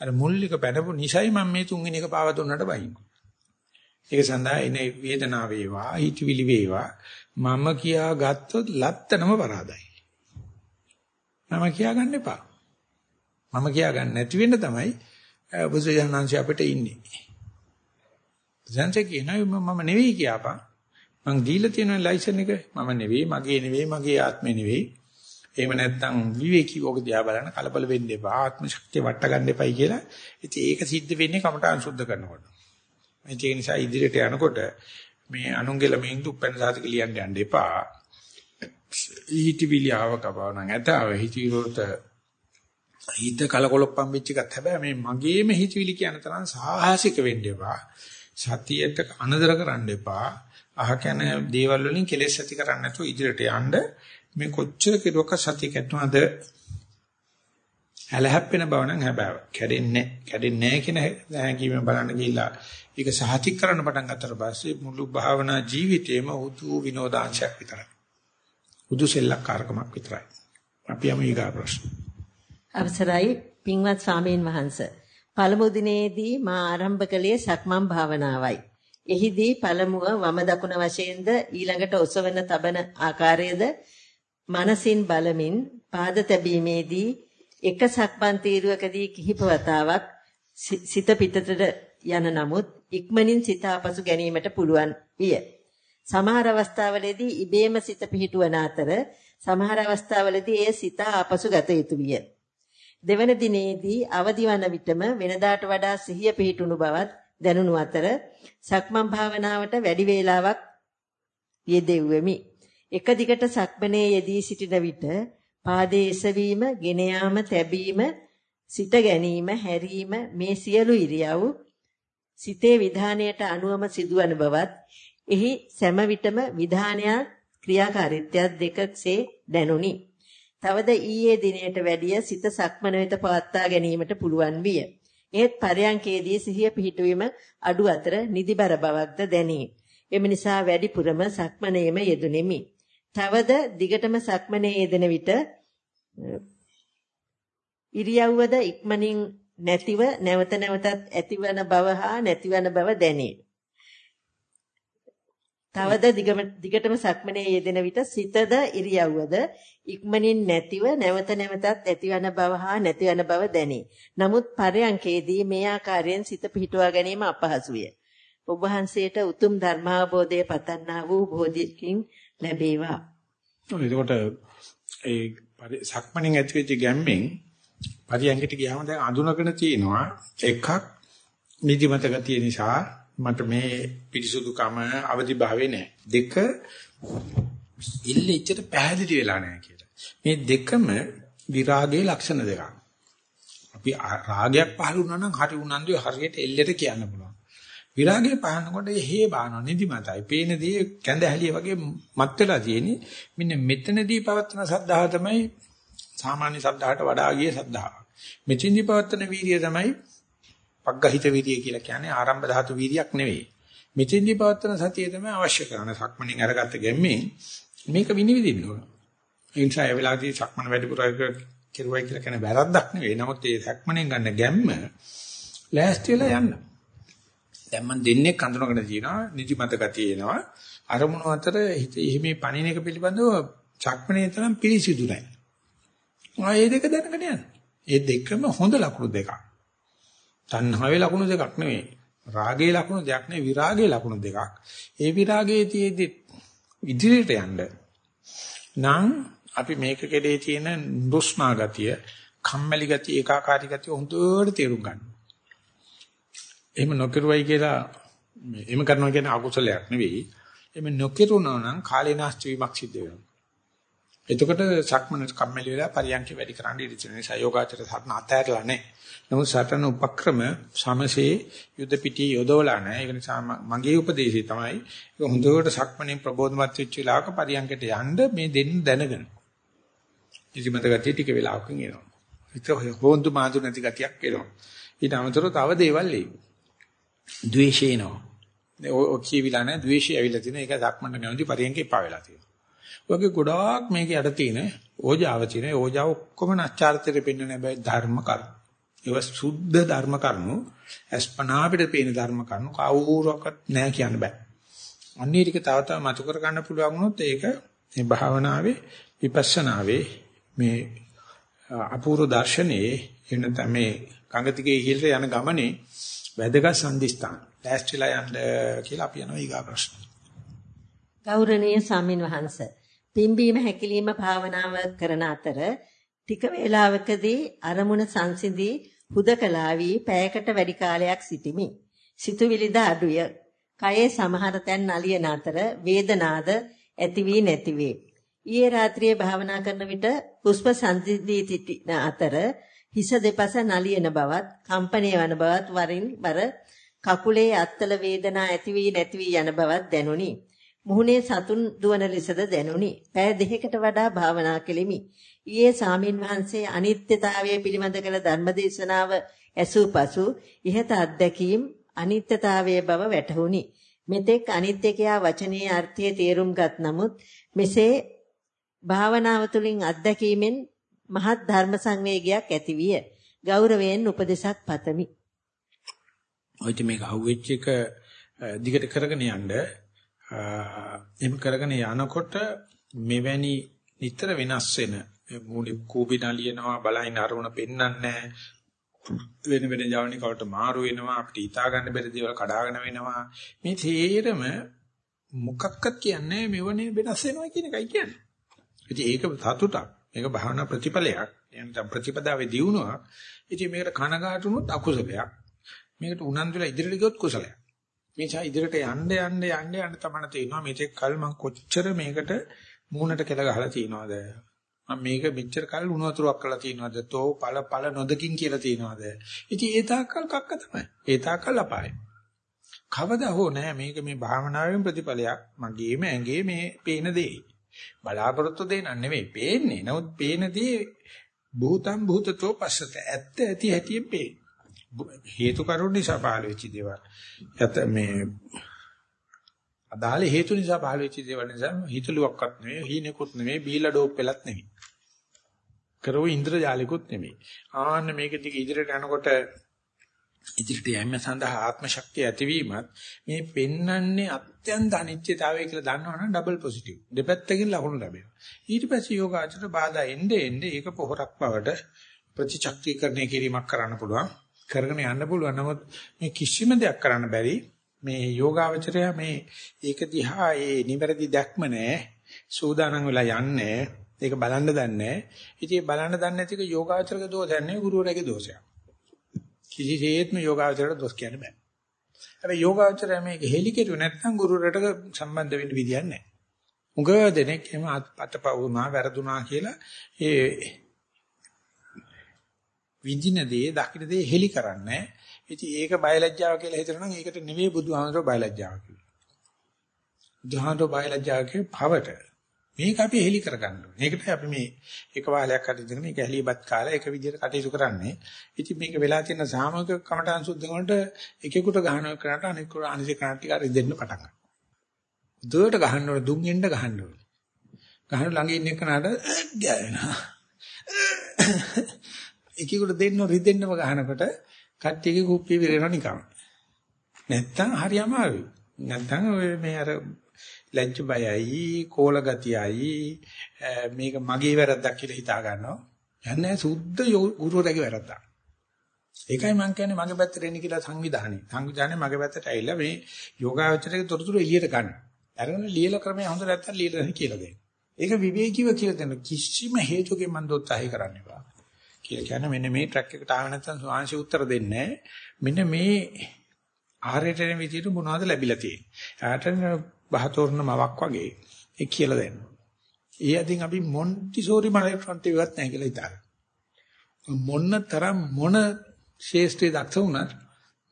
අර මුල්ලික පැනපු නිසයි මම මේ තුන්වෙනි එක පාවා දුන්නට බයින්. ඒක සඳහා එනේ වේදනාව වේවා, හිතවිලි වේවා මම කියා ගත්තොත් ලැත්තනම පරාදයි. මම කියා ගන්න එපා. මම කියා ගන්න නැති වෙන්න තමයි බුදුසසුනාංශය අපිට ඉන්නේ. බුදුසසුන කියනවා මම නෙවෙයි කියපන්. මං දීලා තියෙන ලයිසන් එක මම නෙවෙයි, මගේ නෙවෙයි, මගේ ආත්මෙ නෙවෙයි. එහෙම නැත්නම් විවේකීව ඔක දිහා බලන්න කලබල වෙන්න එපා. ආත්ම ශක්තිය වට ගන්න එපයි කියලා. ඉතින් ඒක සිද්ධ වෙන්නේ කමඨාන් සුද්ධ කරනකොට. ඒක නිසා ඉදිරියට යනකොට මේ අනුන්ගේ ළමින් දුප්පැන සාතික ලියන්න යන්න එපා. ඊටිවිලි ආව කපාව නම් ඇතාව හිතීරොත හිත කලකොලොප්පම් වෙච්ච එකත් හැබැයි මේ මගේම හිතවිලි කියන තරම් සාහසික වෙන්න එපා. සතියට අනදර කරන්න එපා. අහකන දේවල් වලින් කෙලෙස් ඇති කරන්නේ නැතුව ඉදිරියට යන්න මේ කොච්චර කෙරුවක සතිය කැටුනද හැලහැප්පෙන බව නම් හැබෑව. කැඩෙන්නේ කැඩෙන්නේ නැහැ කියන හැඟීම බලන්න ගිහිල්ලා. ඒක සහතික කරන්න පටන් ගත්තට පස්සේ මුළු භාවනා ජීවිතේම උතු විනෝදාංශයක් විතරයි. උදු සෙල්ලක්කාරකමක් විතරයි. අපි යමු ඊගා ප්‍රශ්න. අවසරයි පින්වත් ස්වාමීන් වහන්සේ. පළමු දිනේදී මා ආරම්භ කළේ සක්මන් භාවනාවයි. එහිදී පළමුව වම දකුණ වශයෙන්ද ඊළඟට ඔසවන තබන ආකාරයේද මනසින් බලමින් පාද තැබීමේදී එක සක්මන් තීරුවකදී කිහිප වතාවක් සිත පිටතට යන නමුත් ඉක්මනින් සිත අපසු ගැනීමට පුළුවන් විය. සමහර අවස්ථාවලදී ඉබේම සිත පිහිටුවන අතර සමහර අවස්ථාවලදී එය සිත අපසු ගත යුතු විය. දෙවන දිනේදී අවදි වන විටම වෙනදාට වඩා සිහිය පිහිටුණු බවත් දැනුණු අතර සක්මන් භාවනාවට වැඩි වේලාවක් යෙදෙව්වෙමි. එක දිගට සක්මනේ යෙදී සිටින විට පාදයේ එසවීම, ගෙන යාම, තැබීම, සිට ගැනීම, හැරීම මේ සියලු ඉරියව් සිතේ විධානයට අනුවම සිදුවන බවත් එහි සෑම විටම විධානයක් ක්‍රියාකාරීත්වයක් දෙකසේ දැනුනි. තවද ඊයේ දිනයට වැඩිය සිත සක්මන වෙත පවත්වා ගැනීමට පුළුවන් විය. ඒත් පරයන්කේදී සිහිය පිහිටුවීම අඩු අතර නිදිබර බවක්ද දැනේ. එම නිසා වැඩිපුරම සක්මනේම යෙදුණෙමි. තවද දිගටම සක්මනේ යෙදෙන විට ඉරියව්වද ඉක්මනින් නැතිව නැවත නැවතත් ඇතිවන බව හා නැතිවන බව දැනේ. තවද දිගටම සක්මනේ යෙදෙන විට සිතද ඉරියව්වද ඉක්මනින් නැතිව නැවත නැවතත් ඇතිවන බව හා නැතිවන බව දැනේ. නමුත් පරයන්කේදී මේ ආකාරයෙන් සිත පිහිටුවා ගැනීම අපහසුය. ඔබ වහන්සේට උතුම් ධර්මාවබෝධය පතන්නා වූ බෝධියකින් ලැබේවා. එතකොට ඒ සක්මණෙන් ඇතිවෙච්ච ගැම්මෙන් පරියංගට ගියාම දැන් අඳුනගෙන තියෙනවා එකක් නිදිමත ගතිය නිසා මට මේ පිරිසුදුකම අවදි භාවේ නැහැ. දෙක ඉල්ල ඉච්චට පැහැදිලි වෙලා නැහැ කියලා. මේ දෙකම විරාගයේ ලක්ෂණ දෙකක්. අපි රාගයක් පහළ වුණා නම් හරි උනන්දුවේ හරියට එල්ලෙට කියන්න පුළුවන්. විරාගයේ පහනකොට හේ බානවා නිදිමතයි. පේන දේ කැඳ හැලිය වගේ මත් වෙලා තියෙන්නේ. මෙන්න මෙතනදී පවත්වන සද්ධාව තමයි සාමාන්‍ය සද්ධාහට වඩා ගිය සද්ධාව. මෙචින්දි පවත්වන වීර්යය තමයි පග්ගහිත වීර්යය කියලා කියන්නේ ආරම්භ ධාතු වීර්යයක් නෙවෙයි. මෙචින්දි පවත්වන සතිය තමයි අවශ්‍ය කරන සක්මණෙන් අරගත්ත ගැම්මෙන් මේක විනිවිදින්න ඕන. ඒ නිසා ඒ වෙලාවේදී සක්මණ වැඩිපුර කෙරුවයි කියලා කියන වැරද්දක් නෙවෙයි. නමුත් ඒ සක්මණෙන් ගන්න ගැම්ම ලෑස්ති වෙලා යන්න. දැන් මම දෙන්නේ කඳුනකට තියෙනවා නිදිමත ගතිය එනවා. අරමුණු අතර හිත එහිමේ පණින එක පිළිබඳව සක්මණේ තරම් පිළිසිදු නැහැ. ආයේ දෙක දැනගෙන යන්න. ඒ දෙකම හොඳ ලකුණු දෙකක්. තණ්හාවේ ලකුණු දෙකක් නෙවෙයි. රාගයේ ලකුණු දෙකක් නෙවෙයි විරාගයේ ලකුණු දෙකක්. ඒ විරාගයේ තියෙද්දි ඉදිරියට යන්න නම් අපි මේක කෙරේ තියෙන දුෂ්ණා ගතිය, කම්මැලි ගතිය, ඒකාකාරී ගතිය හොඳට තේරුම් ගන්න. එහෙම නොකිරුවයි කියලා එහෙම කරනවා කියන අකුසලයක් නෙවෙයි. එහෙම නොකිරුණා නම් කාලේ නාස්ති වීමක් සිද්ධ වෙනවා. එතකොට සක්මන කම්මැලි වෙලා පරියන්ක වැඩි කරන්න ඉඩ තියෙන නිසා යෝගාචර සටන අතහැරලා නැහැ. නමුත් සටන උපක්‍රම සමසේ යුද පිටි යොදවලා නැහැ. ඒක නිසා මගේ උපදේශය තමයි ඒක හොඳට සක්මනේ ප්‍රබෝධමත් වෙච්ච වෙලාවක පරියන්කට යන්න මේ දෙන්න දැනගෙන. ඉතිමත ගතිය ටික වෙලාවකින් එනවා. ඒක හොඳු මාඳු නැති ගතියක් එනවා. ඊට අමතරව තව දේවල් එයි. ද්වේෂය එනවා. ඔය කියවිලා නැහැ ද්වේෂය ඇවිල්ලා තියෙන එක සක්මන්න නැවති පරියන්ක එපා වෙලා තියෙනවා. ඔයගේ ගොඩාක් මේක යට තියෙන ඕජාව තියෙන ඕජාව ඔක්කොම නැච්චාර්ථයට පෙන්වන හැබැයි ධර්ම කරුණු. ඒව සුද්ධ ධර්ම කරුණු අස්පනා අපිට පේන ධර්ම කරුණු කවුරුවක්වත් නැහැ කියන්න බෑ. අන්නේ ටික තව තව මතු කර ගන්න පුළුවන් වුණොත් ඒක මේ භාවනාවේ විපස්සනාවේ මේ අපූර්ව දර්ශනයේ එනත මේ ගංගතිකේ ඉහිලට යන ගමනේ වැදගත් සම්දිස්ථාන. ලෑස්තිලා යන්න කියලා අපි යනවා ඊගා ප්‍රශ්න. ගෞරවනීය ස්වාමින් වහන්සේ පිම්බීම හැකිලිම භාවනාව කරන අතර ටික වේලාවකදී අරමුණ සංසිඳී හුදකලා වී පැයකට වැඩි කාලයක් සිටිමි. සිතුවිලිද අඩුය. කයේ සමහර තැන් නලියන අතර වේදනාද ඇති වී නැති වේ. ඊයේ රාත්‍රියේ භාවනා කරන විට හුස්ම සංසිඳී සිටින අතර හිස දෙපස නලියන බවත්, කම්පණය වන බවත් වරින් වර කකුලේ අත්තල වේදනා ඇති වී නැති වී යන බවත් දැනුනි. මුහුණේ සතුන් දුවන ලෙසද දැනුනි. පෑ දෙකකට වඩා භාවනා කෙලිමි. ඊයේ සාමින් වහන්සේ අනිත්‍යතාවය පිළිබඳ කළ ධර්මදේශනාව ඇසූ පසු ඉහත අත්දැකීම් අනිත්‍යතාවයේ බව වැටහුණි. මෙතෙක් අනිත්‍යකයා වචනේ අර්ථය තේරුම්ගත් නමුත් මෙසේ භාවනාව තුළින් අත්දැකීමෙන් මහත් ධර්ම සංවේගයක් ඇතිවිය. ගෞරවයෙන් උපදේශක් පතමි. ඔයිට මේක අහුවෙච්ච එක දිගට කරගෙන යන්න එහෙම කරගෙන යනකොට මෙවැනි නිතර වෙනස් වෙන මූලික කූපිනා ලියනවා බලයින් අරමුණ පෙන්වන්නේ වෙන වෙන ජවනිකවට මාරු වෙනවා අපිට හිතා ගන්න බැරි දේවල් කඩාගෙන වෙනවා මේ තේරම මොකක්වත් කියන්නේ මෙවනේ වෙනස් වෙනවා කියන එකයි කියන්නේ. ඉතින් ඒක සතුටක්. මේක භාවනා ප්‍රතිඵලයක්. එහෙනම් ප්‍රතිපදාවේ දියුණුවක්. ඉතින් මේකට කනගාටුනොත් අකුසලයක්. මේකට උනන්දුලා ඉදිරියට ගියොත් කුසලයක්. මේ නිසා ඉදිරියට යන්න යන්න යන්න යන්න තමයි තේරෙනවා මේක කල් මම කොච්චර මේකට මූණට කෙල ගහලා තියනවද මම මේක මෙච්චර කල් උණු වතුරක් කරලා තියනවද තෝ පළ පළ නොදකින් කියලා තියනවද ඉතින් ඒ තාක්කල් කක්ක තමයි ඒ තාක්කල් අපායයි කවදා හෝ නෑ මේක මේ භාවනාවෙන් ප්‍රතිඵලයක් මගේම ඇඟේ මේ පේන දේ බලාපොරොත්තු දෙන්න නෙවෙයි පේන්නේ. නමුත් පේන දේ භූතම් භූතතෝ පස්සත. ඇත්ත ඇති හැටියෙන් පේ හේතු කරුණු නිසා පහළ වෙච්ච දේවල්. යත මේ අදාළ හේතු නිසා පහළ වෙච්ච දේවල් නිසා හිතලුවක්වත් නෙවෙයි හීනෙකුත් නෙවෙයි බීලා ඩෝප් වෙලත් නෙවෙයි. කරෝ ඉන්ද්‍රජාලිකුත් නෙවෙයි. ආන්න මේක දිග ඉදිරියට යනකොට ඉදිරියට යෑම සඳහා ආත්ම ශක්තිය ඇතිවීමත් මේ පෙන්වන්නේ අත්‍යන්ත අනිත්‍යතාවය කියලා දන්නවනම් ඩබල් පොසිටිව් දෙපැත්තකින් ලකුණු ලැබෙනවා. ඊට පස්සේ යෝගාචර බාධා එන්නේ එන්නේ ඒක පොහොරක් බවට ප්‍රතිචක්‍රීකරණය කිරීමක් කරන්න පුළුවන්. කරගෙන යන්න පුළුවන්. නමුත් මේ කිසිම දෙයක් කරන්න බැරි මේ යෝගාවචරය මේ ඒක දිහා ඒ නිවැරදි දැක්ම නැහැ සූදානම් වෙලා යන්නේ ඒක බලන්න දන්නේ ඉතින් බලන්න දන්නේ නැතික යෝගාවචරක දෝෂයක් නෙවෙයි ගුරුවරයාගේ දෝෂයක්. කිසිසේත්ම යෝගාවචරයට දොස් කියන්න බෑ. හැබැයි යෝගාවචරය මේක හෙලි කෙරුවේ නැත්නම් ගුරුවරට සම්බන්ධ වෙන්න විදියක් නැහැ. උග දෙනෙක් එහෙම අතපවුනා වැරදුනා කියලා ඒ විඳින දේ දකින්න දේ හෙලි කරන්නේ. ඉතින් ඒක බයලජ්ජාව කියලා හිතනනම් ඒකට නෙවෙයි බුදුහාමරෝ බයලජ්ජාව කියන්නේ. බුදුහාමරෝ බයලජ්ජාව කියන්නේ භවට. මේක අපි හෙලි කරගන්න ඕනේ. ඒකට අපි මේ එක වාලයක් හරි දෙන මේක ඇලියපත් කාලා එක විදිහට කටයුතු කරන්නේ. ඉතින් මේක වෙලා තියෙන සාමූහික කමඨාන් සුද්ධ වලට එකෙකුට ගහනවා කරාට අනෙකුට අනිත් කරාට ටික රිදෙන්න පටන් ගන්නවා. දුවට ගහන්න ඕනේ දුන් එන්න ගහන්න ඕනේ. ගහන ළඟ ඉන්න එකනට ගෑනවා. එකෙකුට දෙන්න රිදෙන්නම ගහනකොට කට්ටියගේ කුප්පිය විරෙනවා නිකන්. නැත්තම් හරි අමාරුයි. නැත්තම් ඔය මේ අර ලැජ්ජ බයයි, කෝල ගතියයි මේක මගේ වැරද්දක් කියලා හිතා ගන්නවා. යන්නේ සුද්ධ ගුරුවරයාගේ වැරද්දක්. ඒකයි මම කියන්නේ මගේ පැත්තට එන්න කියලා සංවිධානය. සංවිධානය මගේ පැත්තට ඇවිල්ලා මේ යෝගාවචරයේ තොරතුරු එළියට ගන්න. අරගෙන ලියලා ක්‍රමය හොඳ නැත්තම් ලියලා කියලා දෙන්න. ඒක විවේකීව කියලා දෙන්න කිසිම හේතුවකින් මම දොස්සහයි කරන්න එපා. කියලා කියන්නේ මෙන්න මේ ට්‍රැක් එකට ආව නැත්නම් සුවාංශි උත්තර දෙන්නේ මෙන්න මේ ආහාරයට එන විදිහට මොනවද ලැබිලා තියෙන්නේ. ආට බහතෝරන මවක් වගේ ඒ කියලා දෙන්න. ඒ අදින් අපි මොන්ටිසෝරි මලෙක්ට්‍රොන්ට් එකවත් නැහැ කියලා හිතාගන්න. මොන්න තරම් මොන ශේෂ්ත්‍රයේ දක්ෂ වුණත්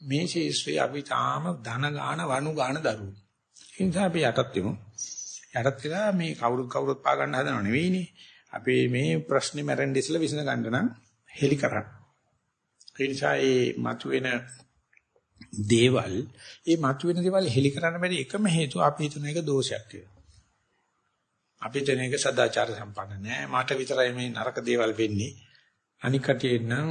මේ ශේෂ්ත්‍රයේ අපි තාම ධන ගාන වනු ගාන දරුවෝ. ඒ නිසා අපි යටත් වෙමු. යටත් වෙලා මේ කවුරුත් කවුරුත් පා ගන්න හදනව නෙවෙයිනේ. අපි මේ ප්‍රශ්නේ මැරෙන්න ඉස්සලා විසඳ ගන්න නම් හෙලි කරන්න. ඒ නිසා මේ මතුවෙන දේවල් ඒ මතුවෙන දේවල් හෙලි කරන්න බැරි එකම හේතුව අපි හිතන එක දෝෂයක් කියලා. අපි හිතන එක සදාචාර සම්පන්න නෑ මට විතරයි මේ නරක දේවල් වෙන්නේ. අනික් කටියෙන් නම්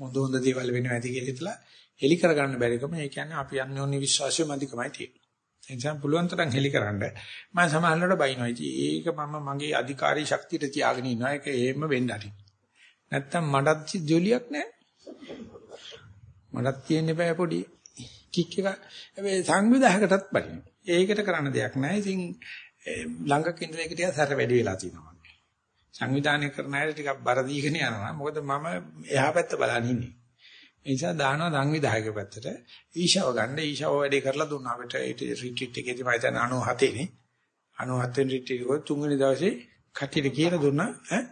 හොඳ හොඳ දේවල් වෙනවා ඇති කියලා හිතලා හෙලි කරගන්න බැරිකම ඒ කියන්නේ අපි අන්‍යෝන්‍ය විශ්වාසය මැදිකමයි තියෙන්නේ. ඒ නිසා පුළුවන් තරම් හෙලි කරන්න මම සමහරවල්ලාට බයිනවා. ඉතින් ඒක මම මගේ අධිකාරී ශක්තියට තියාගෙන ඉනවා. ඒක එහෙම වෙන්න ඇති. නැත්තම් මටත් ජොලියක් නෑ. මටත් තියෙන්න බෑ පොඩි කික් එක. හැබැයි සංවිධායකටත් බලින. ඒකට කරන්න දෙයක් නැහැ. ඉතින් ළඟක ඉඳලා ඒක ටිකක් සැර වැඩි වෙලා තියෙනවා. සංවිධානය කරන අය ටිකක් බර දීගෙන යනවා. මොකද මම එහා පැත්ත බලන් ඉන්නේ. ඒ නිසා දානවා සංවිධායක පැත්තට ඊශාව ගන්න ඊශාව වැඩේ කරලා දුන්නා අපිට ඒ රිට්‍රීට් එකේදී මම හිතන්නේ 97 නේ 97 වෙනි රිට්‍රීට් එක තුන්වෙනි දවසේ කටියට කියලා දුන්නා ඈ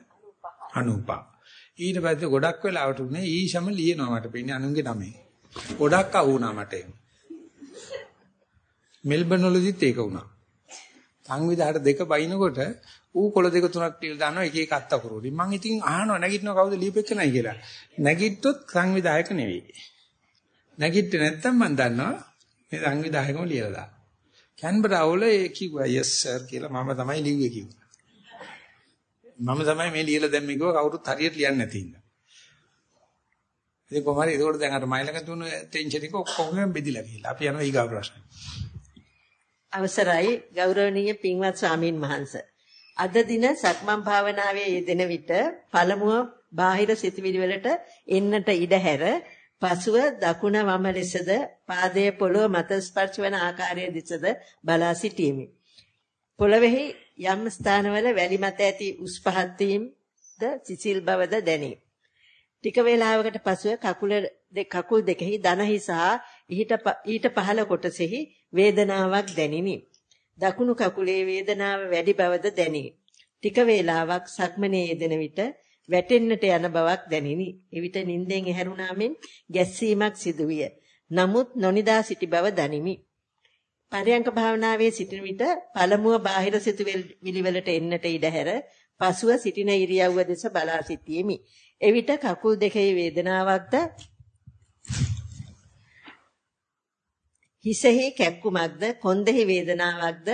අනුපා ඊට පස්සේ ගොඩක් වෙලාවට උනේ ඊෂම ලියනවා මට පෙන්නේ අනුන්ගේ නමේ. ගොඩක් අහුණා මට ඒක. මෙල්බන් වලදීත් ඒක වුණා. සංවිධාට දෙක බයිනකොට ඌ කොළ දෙක තුනක් තියලා දානවා එක එක අත්ත කරුවලින්. මං ඉතින් අහනවා නැගිටිනව කවුද ලියපෙච්චනයි කියලා. නැගිට්ටොත් සංවිධායක නෙවෙයි. නැගිට්ටේ නැත්තම් මං දන්නවා මේ සංවිධායකම ලියලා දානවා. කැන්බරා වල ඒ කිව්වා yes sir කියලා මම තමයි ලිව්වේ කිව්වා. මම තමයි මේ ලියලා දැම්මේ කිව්වා කවුරුත් හරියට ලියන්නේ නැති ඉන්න. ඉතින් කොහමද ඒකෝට දැන් අර මයිලක තුන ටෙන්ෂන් එක ඔක්කොම බෙදිලා ගිහලා. අපි යනවා ඊගා ප්‍රශ්න. අවසරයි ගෞරවනීය පින්වත් ස්වාමින් වහන්සේ. අද දින සක්මන් භාවනාවේ යෙදෙන විට පළමුව බාහිර සිතවිලි වලට එන්නට ඉඩ හැර පසුව දකුණ වම ලෙසද පාදයේ පොළොව මත ස්පර්ශ වන ආකාරයේ දෙසද බලා සිටීමි. පොළොවේහි යම් ස්ථානවල වැලි මත ඇති උස් පහත් වීමද සිසිල් බවද දැනේ. ටික වේලාවකට පසුව කකුල කකුල් දෙකෙහි දන හිස ඊට ඊට පහළ කොටසෙහි වේදනාවක් දැනිනි. දකුණු කකුලේ වේදනාව වැඩි බවද දැනේ. ටික වේලාවක් සක්මනේ යෙදෙන විට වැටෙන්නට යන බවක් දැනිනි. එවිට නිින්දෙන් ඇහැරුණා මෙන් ගැස්සීමක් සිදුවිය. නමුත් නොනිදා සිටි බව දනිමි. පරයන්ක භාවනාවේ සිටින විට පළමුව බාහිර සිතුවිලි වලට එන්නට ඉඩ හැර පසුව සිටින ඉරියව්ව දෙස බලා සිටීමි. එවිට කකුල් දෙකේ වේදනාවක්ද හිසෙහි කැක්කුමක්ද කොන්දෙහි වේදනාවක්ද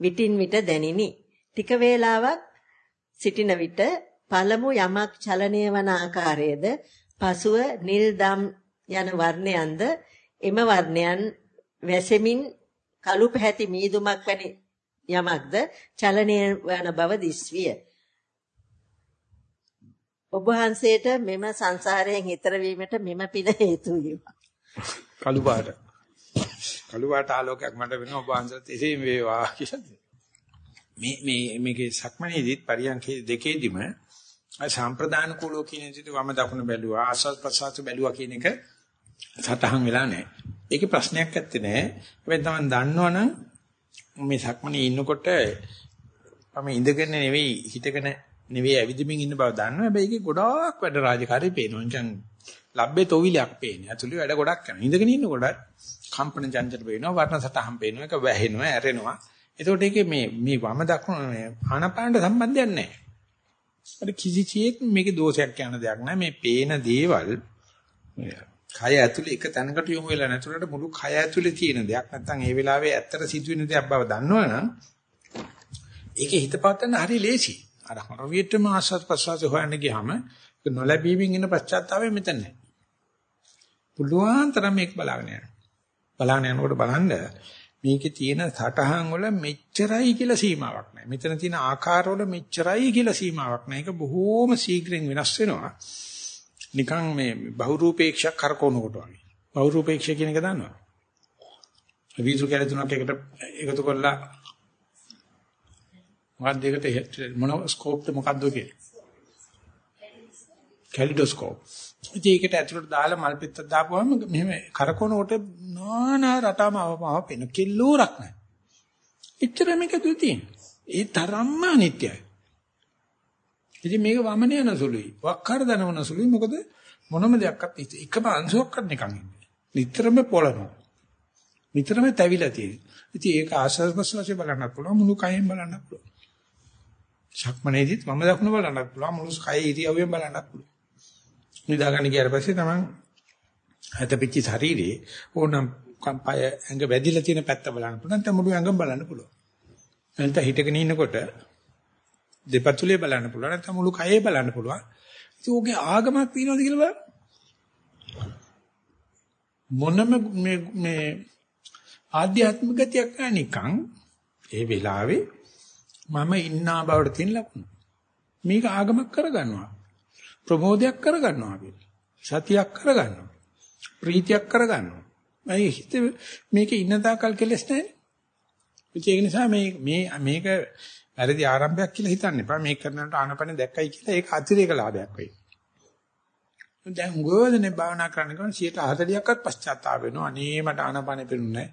විටින් විට දැනිනි. ටික වේලාවක් සිටින විට පළමු යමක් චලනය වන ආකාරයේද පසුව නිල් දම් යන වර්ණයන්ද එම වර්ණයන් වැසෙමින් කළු පැහැති මීදුමක් වැනි යමක්ද චලනය වන බව දිස්විය. ඔබ වහන්සේට මෙම සංසාරයෙන් ඈතර වීමට මෙම පින හේතු වේවා. කළු පාට. කළු පාට ආලෝකයක් මට වෙනවා ඔබ වහන්සේට එසේම වේවා කියලා. මේ මේ මේකේ සක්මණේදීත් පරියන්කේ දෙකේදිම සම්ප්‍රදාන කුලෝ කියන විදිහට වම දකුණ බැලුවා ආස්වාද ප්‍රසආස බැලුවා කියන එක සතහන් වෙලා නැහැ. ඒකේ ප්‍රශ්නයක් ඇත්තේ නැහැ. හැබැයි තමන් දන්නවනම් මේ සක්මණේ ඉන්නකොට මම ඉඳගෙන නෙවෙයි හිටගෙන නෙවෙයි ඇවිදින්මින් ඉන්න බව දන්නවා. හැබැයි ඒකේ ගොඩාක් වැඩ රාජකාරී පේනවා. නිකන් ලබ්බේ තොවිලයක් පේන්නේ. ඇතුළේ වැඩ ගොඩක් කරනවා. ඉඳගෙන ඉන්නකොට කම්පන චංචල පේනවා, වර්ණ සටහන් පේනවා, ඒක වැහෙනවා, ඇරෙනවා. එතකොට ඒකේ මේ මේ වම දකුණ මේ ආනපානට සම්බන්ධයක් නැහැ. අර කිසිචේත් මේකේ දෝෂයක් කියන දෙයක් නැහැ. මේ පේන දේවල් කය ඇතුලේ එක තැනකට යොමු වෙලා නැතුළට මුළු කය ඇතුලේ තියෙන දෙයක්. නැත්නම් ඒ වෙලාවේ ඇත්තට සිදුවෙන දෙයක් බව දන්නවනම් ඒකේ හිත පාත්තන්න හරි ලේසි. අර හරියටම ආස්වාද ප්‍රසවාස හොයන්න ගියාම නොලැබීමින් ඉන්න පශ්චාත්තාපය මෙතන නැහැ. පුළුවන් තරම් මේක බලාගෙන යන්න. බලාගෙන යනකොට බලන්න මේකේ තියෙන සටහන් වල මෙච්චරයි කියලා සීමාවක් නැහැ. මෙතන තියෙන ආකාර වල මෙච්චරයි කියලා සීමාවක් නැහැ. ඒක බොහෝම ශීඝ්‍රයෙන් වෙනස් වෙනවා. නිකන් මේ බහුරූපේක්ෂ කරකවනකොට වගේ. බහුරූපේක්ෂ කියන එක දන්නවද? වීසු කැල තුනක් එකට එකතු කරලා මොකක්ද ඒකට මොන ස්කෝප්ද මොකක්ද කියන්නේ? කැලිඩොස්කෝප්. ඒකට ඇතුළට දාලා මල් පිටක් දාපුවම මෙහෙම කරකවනකොට නානා රටාම අවපව පෙන කිල්ලෝරක් නැහැ. එච්චර මේක තුල තියෙන. ඒ තරම්ම අනිත්‍යයි. ඉතින් මේක වමන යන සුළුයි. වක්කාර දනවන සුළුයි. මොකද මොනම දෙයක්වත් එකම අංශුවක්වත් නිකන් ඉන්නේ. නිතරම පොළනවා. නිතරම තැවිලා තියෙනවා. ඉතින් ඒක ආශ්වාස ප්‍රශ්වාසය බලන්නත් පුළුවන් මුළු කයෙන් බලන්නත් පුළුවන්. ශක්මනේදිත් මම දකුණ බලන්නත් පුළුවන් මුළු කය ඉරියව්වෙන් බලන්නත් පුළුවන්. නිදා ගන්න ගියාට පස්සේ තමන් හැතපිච්ච ශරීරේ ඕනම් කම්පය ඇඟ වැදිලා තියෙන පැත්ත බලන්න පුළුවන් නැත්නම් මුළු ඇඟම බලන්න පුළුවන්. නැත්නම් හිටගෙන ඉන්නකොට දෙපතුලේ බලන්න පුළුවන් නැත්නම් මුළු කයේ බලන්න පුළුවන්. ඉතින් ඕකේ ආගමක් තියෙනවද කියලා බලන්න. මොනම මේ මේ ආධ්‍යාත්මික ගතියක් නිකන් ඒ වෙලාවේ මම ඉන්නා බවට තියෙන ලකුණු. මේක ආගමක් කරගන්නවා. ප්‍රමෝදයක් කරගන්නවා අපි. සතියක් කරගන්නවා. ප්‍රීතියක් කරගන්නවා. මේ හිත මේකේ ඉන්න තාකල් කෙලස් නැහැ. ඒක නිසා මේ මේ මේක වැරදි ආරම්භයක් කියලා හිතන්න එපා. මේක කරනකොට ආනපන දැක්කයි කියලා ඒක අතිරේක ලාභයක් වෙයි. දැන් ගෝධනේ භාවනා කරන කෙනා 140ක්වත් පශ්චාත්තාප වෙනවා. අනේ මට ආනපන පෙනුන්නේ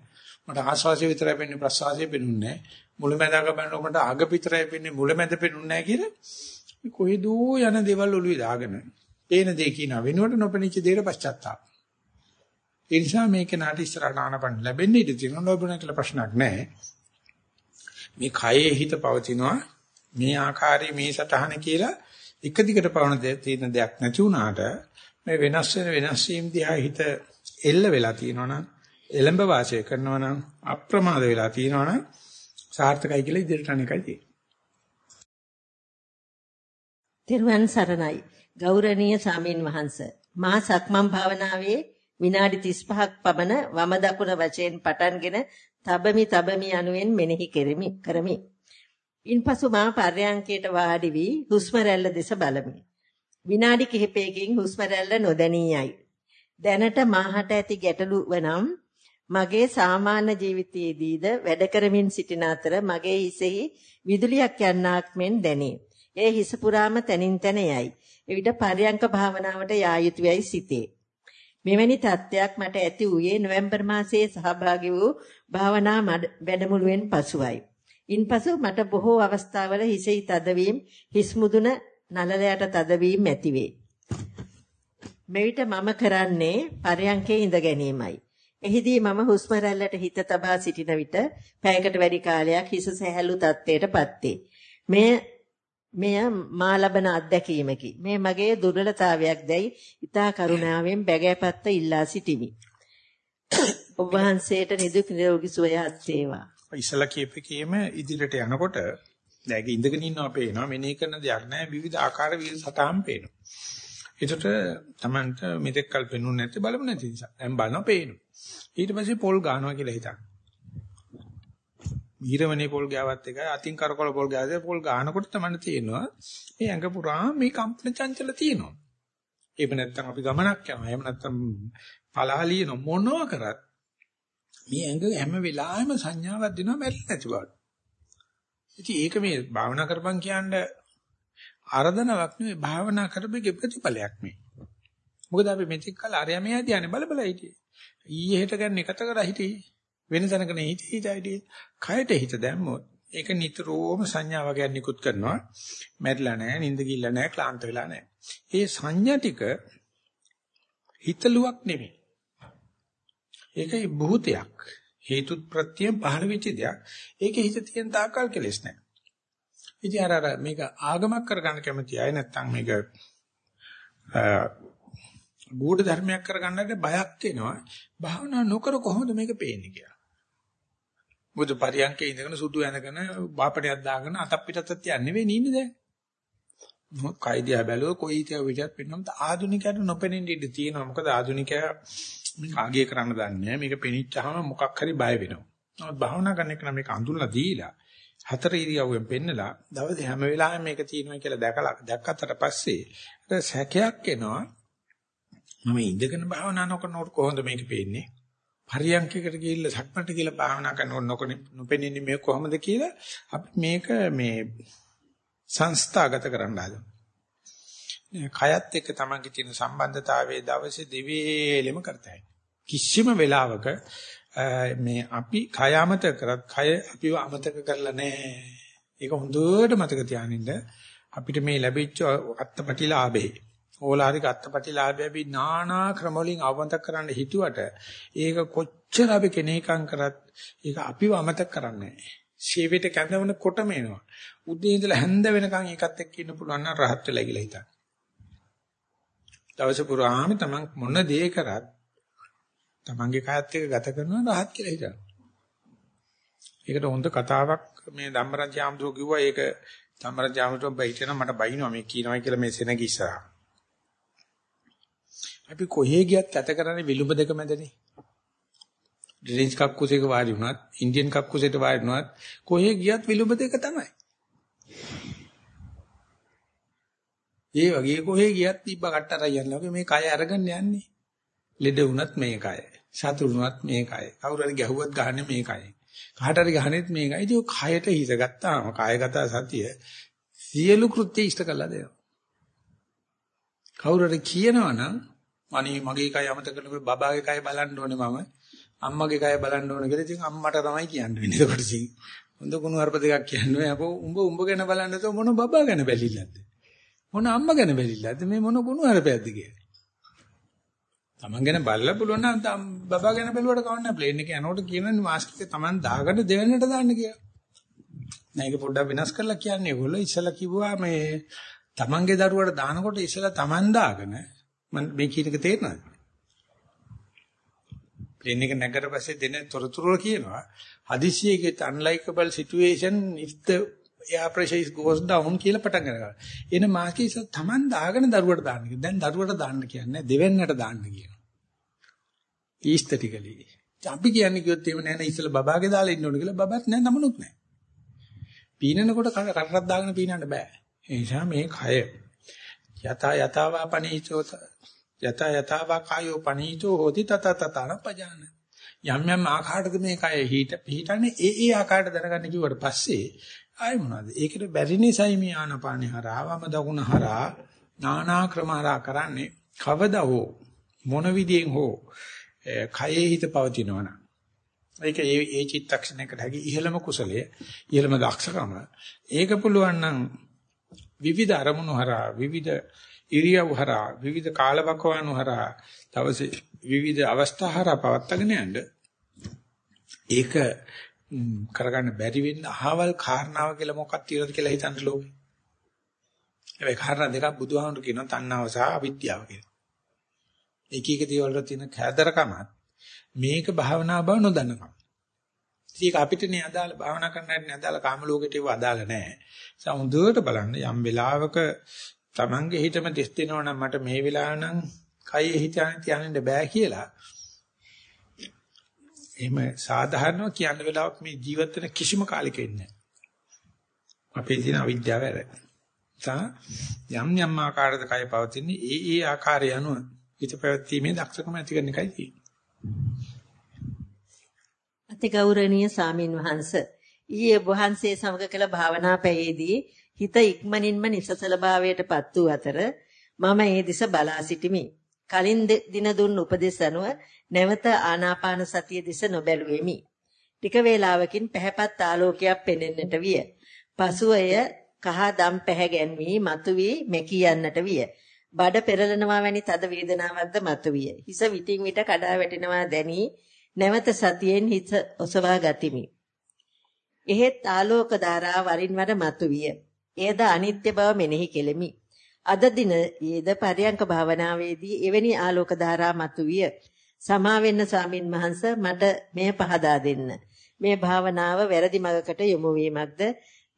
මට ආස්වාසිය විතරයි පෙන්නේ ප්‍රසවාසිය පෙනුන්නේ මුලැමැදක බලනකොට අග විතරයි පෙන්නේ මුලැමැද පෙනුන්නේ කියලා කොහෙදෝ යන දේවල් ඔළුවේ දාගෙන පේන දේ කියන වෙනුවට නොපෙනිච්ච දේට පශ්චාත්තාප. ඒ නිසා මේක නාට ඉස්සරහට ආනපන ලැබෙන්නේ ඉඳී තියෙනවා ලැබුණා කියලා ප්‍රශ්නයක් නැහැ. මේ කයේ හිත පවතිනවා මේ ආකාරයේ මේ සතහන කියලා එක දිගට පවන තියෙන දෙයක් නැති වුණාට මේ වෙනස් වෙන වෙනස් වීම දිහා හිත එල්ල වෙලා තියෙනවනම් එළඹ වාසය කරනවනම් අප්‍රමාද වෙලා තියෙනවනම් සාර්ථකයි කියලා ඉදිරියට යන එකයි තියෙන්නේ. තිරුවන් සරණයි ගෞරවනීය සාමින් වහන්ස මා සක්මන් භාවනාවේ විනාඩි 35ක් පමණ වම දකුණ වශයෙන් පටන්ගෙන තබමි තබමි යනුවෙන් මෙනෙහි කෙරෙමි කරමි. ඉන්පසු මා පර්යංකයට වාඩි වී හුස්ම රැල්ල දෙස බලමි. විනාඩි කිහිපයකින් හුස්ම රැල්ල නොදැනී යයි. දැනට මාහට ඇති ගැටලු වනම් මගේ සාමාන්‍ය ජීවිතයේදීද වැඩ කරමින් සිටින අතර මගේ හිසෙහි විදුලියක් යන්නක් මෙන් දැනේ. ඒ හිස පුරාම තනින් තන යයි. එවිට පර්යංක භාවනාවට යා යුතුයයි සිතේ. මෙවැනි තත්ත්වයක් මට ඇති වූයේ නොවැම්බර් මාසයේ සහභාගී වූ භාවනා වැඩමුළුවෙන් පසුයි. ඉන්පසු මට බොහෝ අවස්ථාවල හිසෙහි තදවීම, හිස් මුදුන නළලයට තදවීම ඇතිවේ. මෙවිට මම කරන්නේ පරයන්කේ ඉඳ ගැනීමයි. එහිදී මම හුස්ම රැල්ලට හිත තබා සිටින විට පැයකට වැඩි කාලයක් හිස සැහැල්ලු තත්ත්වයටපත් වේ. මෙය මෙය මා ලබන අත්දැකීමකි. මේ මගේ දුර්වලතාවයක් දැයි ඊතා කරුණාවෙන් බැගෑපත්ත ඉල්ලා සිටිමි. ඔබ වහන්සේට නිදුක් නිරෝගී සුවය අත්වේවා. ඉසලා කියපේකීම ඉදිරියට යනකොට දැන් ඉඳගෙන ඉන්නවා පේනවා මෙනෙහි කරන දෙයක් නැහැ විවිධ ආකාර විවිධ සතහන් පේනවා. ඒකට Tamanට මෙතෙක් කල් පෙන්ුනේ නැති බලමු නැති නිසා. දැන් බලනවා පේනවා. ඊට පස්සේ පොල් ගන්නවා කියලා හිතන්න. ඊරවනේ පොල් ගාවත් එකයි අතින් කරකොල පොල් ගාවත් පොල් ගන්නකොට තමයි තේරෙනවා මේ ඇඟ පුරා මේ කම්පන චංචල තියෙනවා. ඒක නැත්තම් අපි ගමනක් යනවා. එහෙම නැත්තම් පළහලියන මොනවා කරත් මේ ඇඟ හැම වෙලාවෙම සංඥාවක් දෙනවා මැරෙන්නේ නැති බවට. ඉතින් ඒක මේ භාවනා කරපන් කියන්නේ ආරාධනාවක් නෙවෙයි භාවනා කරපෙගේ ප්‍රතිඵලයක් මේ. මොකද අපි මෙතෙක් කල අරයා මෙයා දිහානේ බල බල හිටියේ. ඊයේ හෙට ගන්න එකත කර හිටියේ. වෙන තැනක නේ හිටියේ හිටියේ. කයට හිත දැම්මොත් ඒක නිතරම සංඥා වගේක් නිකුත් කරනවා. මැරිලා නැහැ, නිින්ද ගිල්ලා නැහැ, ක්ලාන්ත වෙලා නැහැ. ඒ සංඥා ටික හිතලුවක් නෙමෙයි. ඒකයි භූතයක්. හේතුත් ප්‍රත්‍යයෙන් පහළ වෙච්ච දෙයක්. ඒකේ හිත තියෙන තාකල් කෙලස් නැහැ. ඉතින් අර අර මේක ආගමක් කරගන්න කැමති අය නැත්තම් මේක ගුඪ ධර්මයක් කරගන්නට බයක් එනවා. භාවනා නොකර කොහොමද මේක පේන්නේ කියලා. බුදු පරියන්කේ ඉඳගෙන සුදු ඇඳගෙන බාපටයක් දාගෙන අතක් පිටත් තියන්නේ නෙවෙයි නින්නේ දැන්. මොකක් කයිදියා බැලුවා කොයි තියා විදිහට පෙන්නනද ආදුනිකයට නොපෙනෙන්න ඉඩ තියෙනවා. මොකද ආදුනිකයා මේක ආගය කරන්න දන්නේ මේක පෙනිච්චාම මොකක් හරි බය වෙනවා. නමුත් භාවනා කරන එක නම් මේක අඳුල්ලා දීලා හතර ඉරියව්වෙන් පෙන්නලා දවසේ හැම වෙලාවෙම මේක තියෙනවා කියලා දැකලා දැක්කට පස්සේ සැකයක් එනවා. මම ඉඳගෙන භාවනා නොකරනකොට කොහොමද මේක පේන්නේ? පරියන්කයකට ගිහිල්ලා සක්මට ගිහිල්ලා භාවනා කරනකොට නොකනේ නොපෙනෙන්නේ මේ කොහොමද කියලා අපි මේක මේ සංස්ථාගත කරන්න හදනවා. කයත් එක්ක තමන්ගේ තියෙන සම්බන්ධතාවයේ දවසේ දෙවේලෙම කරතයි. කිසිම වෙලාවක මේ අපි කය අමතක කරත් කය අපිව අමතක කරලා නැහැ. ඒක හොඳට මතක තියානින්න අපිට මේ ලැබිච්ච අත්පටිලාභේ ඕලාරික අත්පටිලාභය අපි নানা ක්‍රම වලින් අවමතක කරන්න හිතුවට ඒක කොච්චර අපි කෙනෙක්ම් කරත් ඒක අපිව අමතක කරන්නේ නැහැ. ශීවෙට කැඳවන කොටම එනවා. උදේ ඉඳලා හැන්ද වෙනකන් ඒකත් එක්ක ඉන්න පුළුවන් නම් රහත් වෙලා ගිලා හිටන්න. දවස පුරාම තමන් මොන දේ කරත් තමන්ගේ කායත් එක්ක ගත කරනවා රහත් කියලා හිතනවා. ඒකට හොඳ කතාවක් මේ ධම්මරජ ආමතුරු කිව්වා ඒක ධම්මරජ ආමතුරු බයිටන මට බයිනවා මේ කියනවා කියලා මේ සෙනග ඉස්සරහා. අපි කොහේ ගියත් ගත කරන්නේ විලුඹ දෙක මැදනේ. ඩ්‍රින්ච් කක්කුසේක වාඩි වුණත්, ඉන්දියන් කක්කුසේට වාඩි වුණත් කොහේ ගියත් විලුඹ දෙක තමයි. ඒ වගේ කොහේ ගියත් තිබ්බ කට්ටරයි යනවා වගේ මේ කය අරගෙන යන්නේ. ලෙඩ වුණත් මේ කය. සතුරුණත් මේ කය. කවුරු හරි ගැහුවත් ගහන්නේ මේ කය. කාට හරි ගහනෙත් මේකයි. ඉතින් කයට හිත ගත්තාම කායගත සතිය සියලු කෘත්‍ය ඉෂ්ට කළා දෙනවා. කවුරු හරි කියනවනම් අනේ මගේ කය අමතක කරලා බබාගේ කය බලන්න ඕනේ මම අම්මගේ කය බලන්න ඕනේ කියලා ඉතින් අම්මට තමයි කියන්න වෙන්නේ. ඒකට ඉතින් හොඳ කුණු හarp දෙකක් කියන්නේ. අපෝ උඹ උඹ ගැන බලන්න තෝ මොන බබා ගැන බැලිල්ලද? මොන අම්මා ගැන බැරිලාද මේ මොන කුණු හරපයක්ද කියලා. Taman ගැන බලලා පුළුවන් නම් බබා ගැන බැලුවට කවන්න ප්ලේන් එක යනකොට කියනනේ මාස්ක් එක Taman දාගෙන දෙවෙන්නට දාන්න කියලා. නෑ ඒක පොඩ්ඩක් වෙනස් කරලා කියන්නේ ඒගොල්ලෝ ඉස්සලා කිව්වා මේ Tamanගේ දරුවට දානකොට ඉස්සලා Taman දාගෙන මම මේ කියන එක තේරෙනවද? ප්ලේන් එක නැගලා පස්සේ දෙන තොරතුරු කියනවා හදිසියෙක unlikable situation if the air pressure is goes down කියලා පටන් ගන්නවා. එන මාකීස Taman දාගෙන දරුවට දාන්න කියන. දැන් දරුවට දාන්න කියන්නේ දෙවෙන්නට දාන්න කියනවා. ඊස්තටිකලි. අපි කියන්නේ කිව්වොත් එහෙම නෑ නේ ඉස්සෙල්ලා බබාගේ දාලා ඉන්න ඕන කියලා බබත් නෑ තමනුත් නෑ. පීනනකොට කටරක් දාගෙන පීනන්න බෑ. ඒ නිසා මේ කය යත යතවා පනීචෝ යත යතවා කායෝ පනීචෝ හෝති තත තතන පජාන. යම් යම් ආකාරයකට මේ කය හීට පිහිටන්නේ ඒ ඒ ආකාරයට දැනගන්න කිව්වට පස්සේ ආයි මොනවද? ඒකට බැරි නිසයි මේ ආනපානේ හරහා වම දකුණ හරහා නානා ක්‍රම හරහා කරන්නේ කවදා හෝ මොන විදියෙන් හෝ කයේ හිත පවතිනවනම් ඒක ඒ ඒ චිත්තක්ෂණයකට හැකි ඉහළම කුසලයේ ඉහළම දක්ෂකම ඒක පුළුවන් නම් විවිධ අරමුණු හරහා විවිධ ඉරියව් හරහා විවිධ කාලවකවානු හරහා තවසේ විවිධ අවස්ථා හරහා පවත්වාගෙන යන්න ඒක කරගන්න බැරි වෙන්න අහවල් කාරණාව කියලා මොකක්ද තියෙනවද කියලා හිතන්න ලෝකේ. හැබැයි කාරණා දෙකක් බුදුහාමුදුරු කියනවා තණ්හාව සහ අවිද්‍යාව කියලා. එක එක දේවල් වල තියෙන කෑදරකමත් මේක භාවනා බව නොදන්නකම. ඒක අපිට නේ අදාළ භාවනා කරන්නට නේ අදාළ කාම ලෝකෙට ඒව අදාළ නැහැ. සමුදුවට බලන්න යම් වෙලාවක Tamange හිතම දෙස් දෙනවා නම් මට මේ වෙලාව නම් කයෙ හිතන්නේ තියන්න බෑ කියලා. එහෙම සාධාරණව කියන්න වෙලාවක් මේ ජීවිත වෙන කිසිම කාලෙක ඉන්නේ අපේ තියෙන අවිද්‍යාව ඇර. තා යම් යම් ආකාරයක කය පවතින්නේ ඒ ඒ ආකාරය අනුව හිත පැවැත්ීමේ දක්ෂකම ඇති කරන එකයි තියෙන්නේ. අතිගෞරවනීය සාමින් වහන්ස ඊයේ වහන්සේ සමග කළ භාවනා පැයේදී හිත ඉක්මනින්ම නිසසල භාවයටපත් වූ අතර මම ඒ දිස බලා සිටිමි. කලින් දින දුන් උපදෙස් අනුව නැවත ආනාපාන සතිය දිස නොබැලුවෙමි. ටික වේලාවකින් පැහැපත් ආලෝකයක් පෙනෙන්නට විය. පසුව එය කහ දම් පැහැගැන්වී මතුවී මෙකී යන්නට විය. බඩ පෙරලනවා වැනි තද වේදනාවක්ද මතුවිය. හිස විටින් විට කඩා වැටෙනවා දැනි නැවත සතියෙන් හිස ඔසවා ගතිමි. එහෙත් ආලෝක ධාරා වරින් වර මතුවිය. එයද අනිත්‍ය බව මෙනෙහි කෙලෙමි. අද දින ඊද පරයන්ක භාවනාවේදී එවැනි ආලෝක ධාරා මතුවිය. සමා වෙන්න ස්වාමින් වහන්සේ මට මෙය පහදා දෙන්න. මේ භාවනාව වැරදි මගකට යොමු වීමක්ද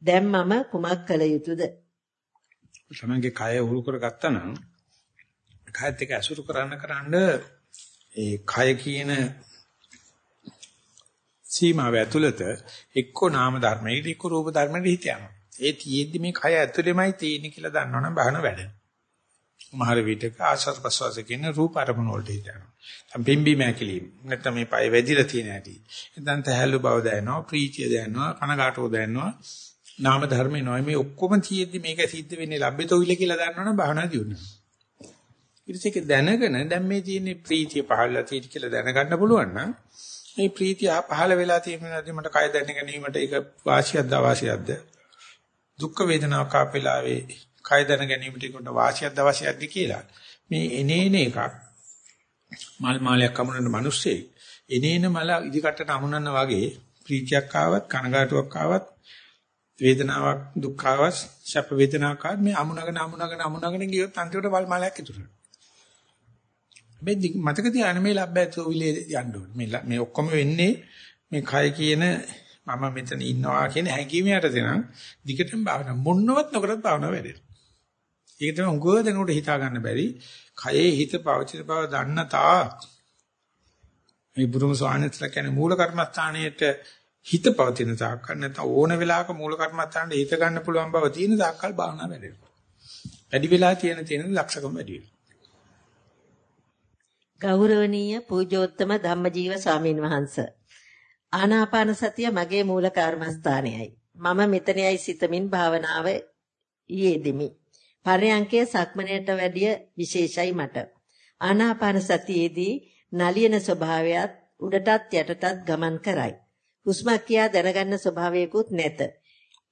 දැන් මම කුමක් කළ යුතුද? තමන්ගේ කය උහුරු කරගත්තා නම් කයත් එක්ක අසුරු කරන්න කරන්න ඒ කය කියන සීමාව ඇතුළත එක්ක නාම ධර්මයකට එක්ක රූප ධර්මයකට හිත යනවා. ඒ තියෙද්දි මේ කය ඇතුළෙමයි තියෙන්නේ කියලා දන්නවනම් බහන වැඩ. මහර විටක ආශස් ප්‍රසවාස කියන රූප අරමුණ වලට හිත යනවා. දැන් බිම්බි මෑකිලිම නැත්නම් මේ පය වැදිලා තියෙන හැටි. දැන් තැහැල්ලු බව දැනෙනවා, ප්‍රීතිය දැනෙනවා, කනගාටුව දැනෙනවා. නාම ධර්ම එනවා. මේ ඔක්කොම තියෙද්දි මේක සිද්ධ වෙන්නේ ලැබෙතොවිල කියලා දන්නවනම් භාවනා දියුණුව. ඊට පස්සේ දැනගෙන දැන් මේ තියෙන ප්‍රීතිය පහළලා තියෙදි කියලා දැනගන්න පුළුවන් නම් මේ ප්‍රීතිය පහළ වෙලා තියෙනදී මට කය දැන ගැනීමට ඒක වාසියක්ද අවාසියක්ද දුක් වේදනාවක් ආපෙලාවේ කය දැන ගැනීමට ඒකට වාසියක්ද අවශ්‍යක්ද කියලා. මේ එනේන එකක් මල් මාලයක් අමුණන මිනිස්සේ එනේන මල ඉදිකටට අමුණන වගේ ප්‍රීතියක් ආවත් කනගාටුවක් ආවත් වේදනාවක් දුක් ආවත් සැප වේදනාවක් ආවත් මේ අමුණගෙන අමුණගෙන අමුණගෙන ගියොත් අන්තිමට වල් මාලයක් ඉතුරු වෙනවා මේ මතක තියාගන්න මේ ලැබ්බැතෝ විලේ යන්න ඕනේ. මේ මේ ඔක්කොම වෙන්නේ මේ කය කියන මම මෙතන ඉන්නවා කියන හැඟීම යටතේ නම් දිගටම භාවනා මොන්නවත් නොකරත් භාවනාව වැඩෙනවා. ඒක තමයි උගව දෙනකොට හිතා ගන්න බැරි. කයේ හිත පවතින බව දන්න තා මේ බුදුම ස්වාමීන්වහන්සේ කියන්නේ මූල කර්මස්ථානයේට හිත පවතින තාක් නැත්නම් ඕන වෙලාවක මූල කර්මස්ථානයේ හිත ගන්න පුළුවන් බව තියෙන තාක්කල් භාවනාව වැඩෙනවා. වැඩි වෙලා තියෙන තියෙන ලක්ෂකම වැඩි වෙනවා. ගෞරවනීය පූජෝත්තම ධම්මජීව ස්වාමින් වහන්සේ. ආනාපාන සතිය මගේ මූල කර්මස්ථානයයි. මම මෙතනයි සිතමින් භාවනාව යෙදෙමි. පරයන්කේ සක්මනයට වැඩිය විශේෂයි මට. ආනාපාන සතියේදී නලියන ස්වභාවයත් උඩටත් යටටත් ගමන් කරයි. හුස්ම කියා දැනගන්න ස්වභාවයකුත් නැත.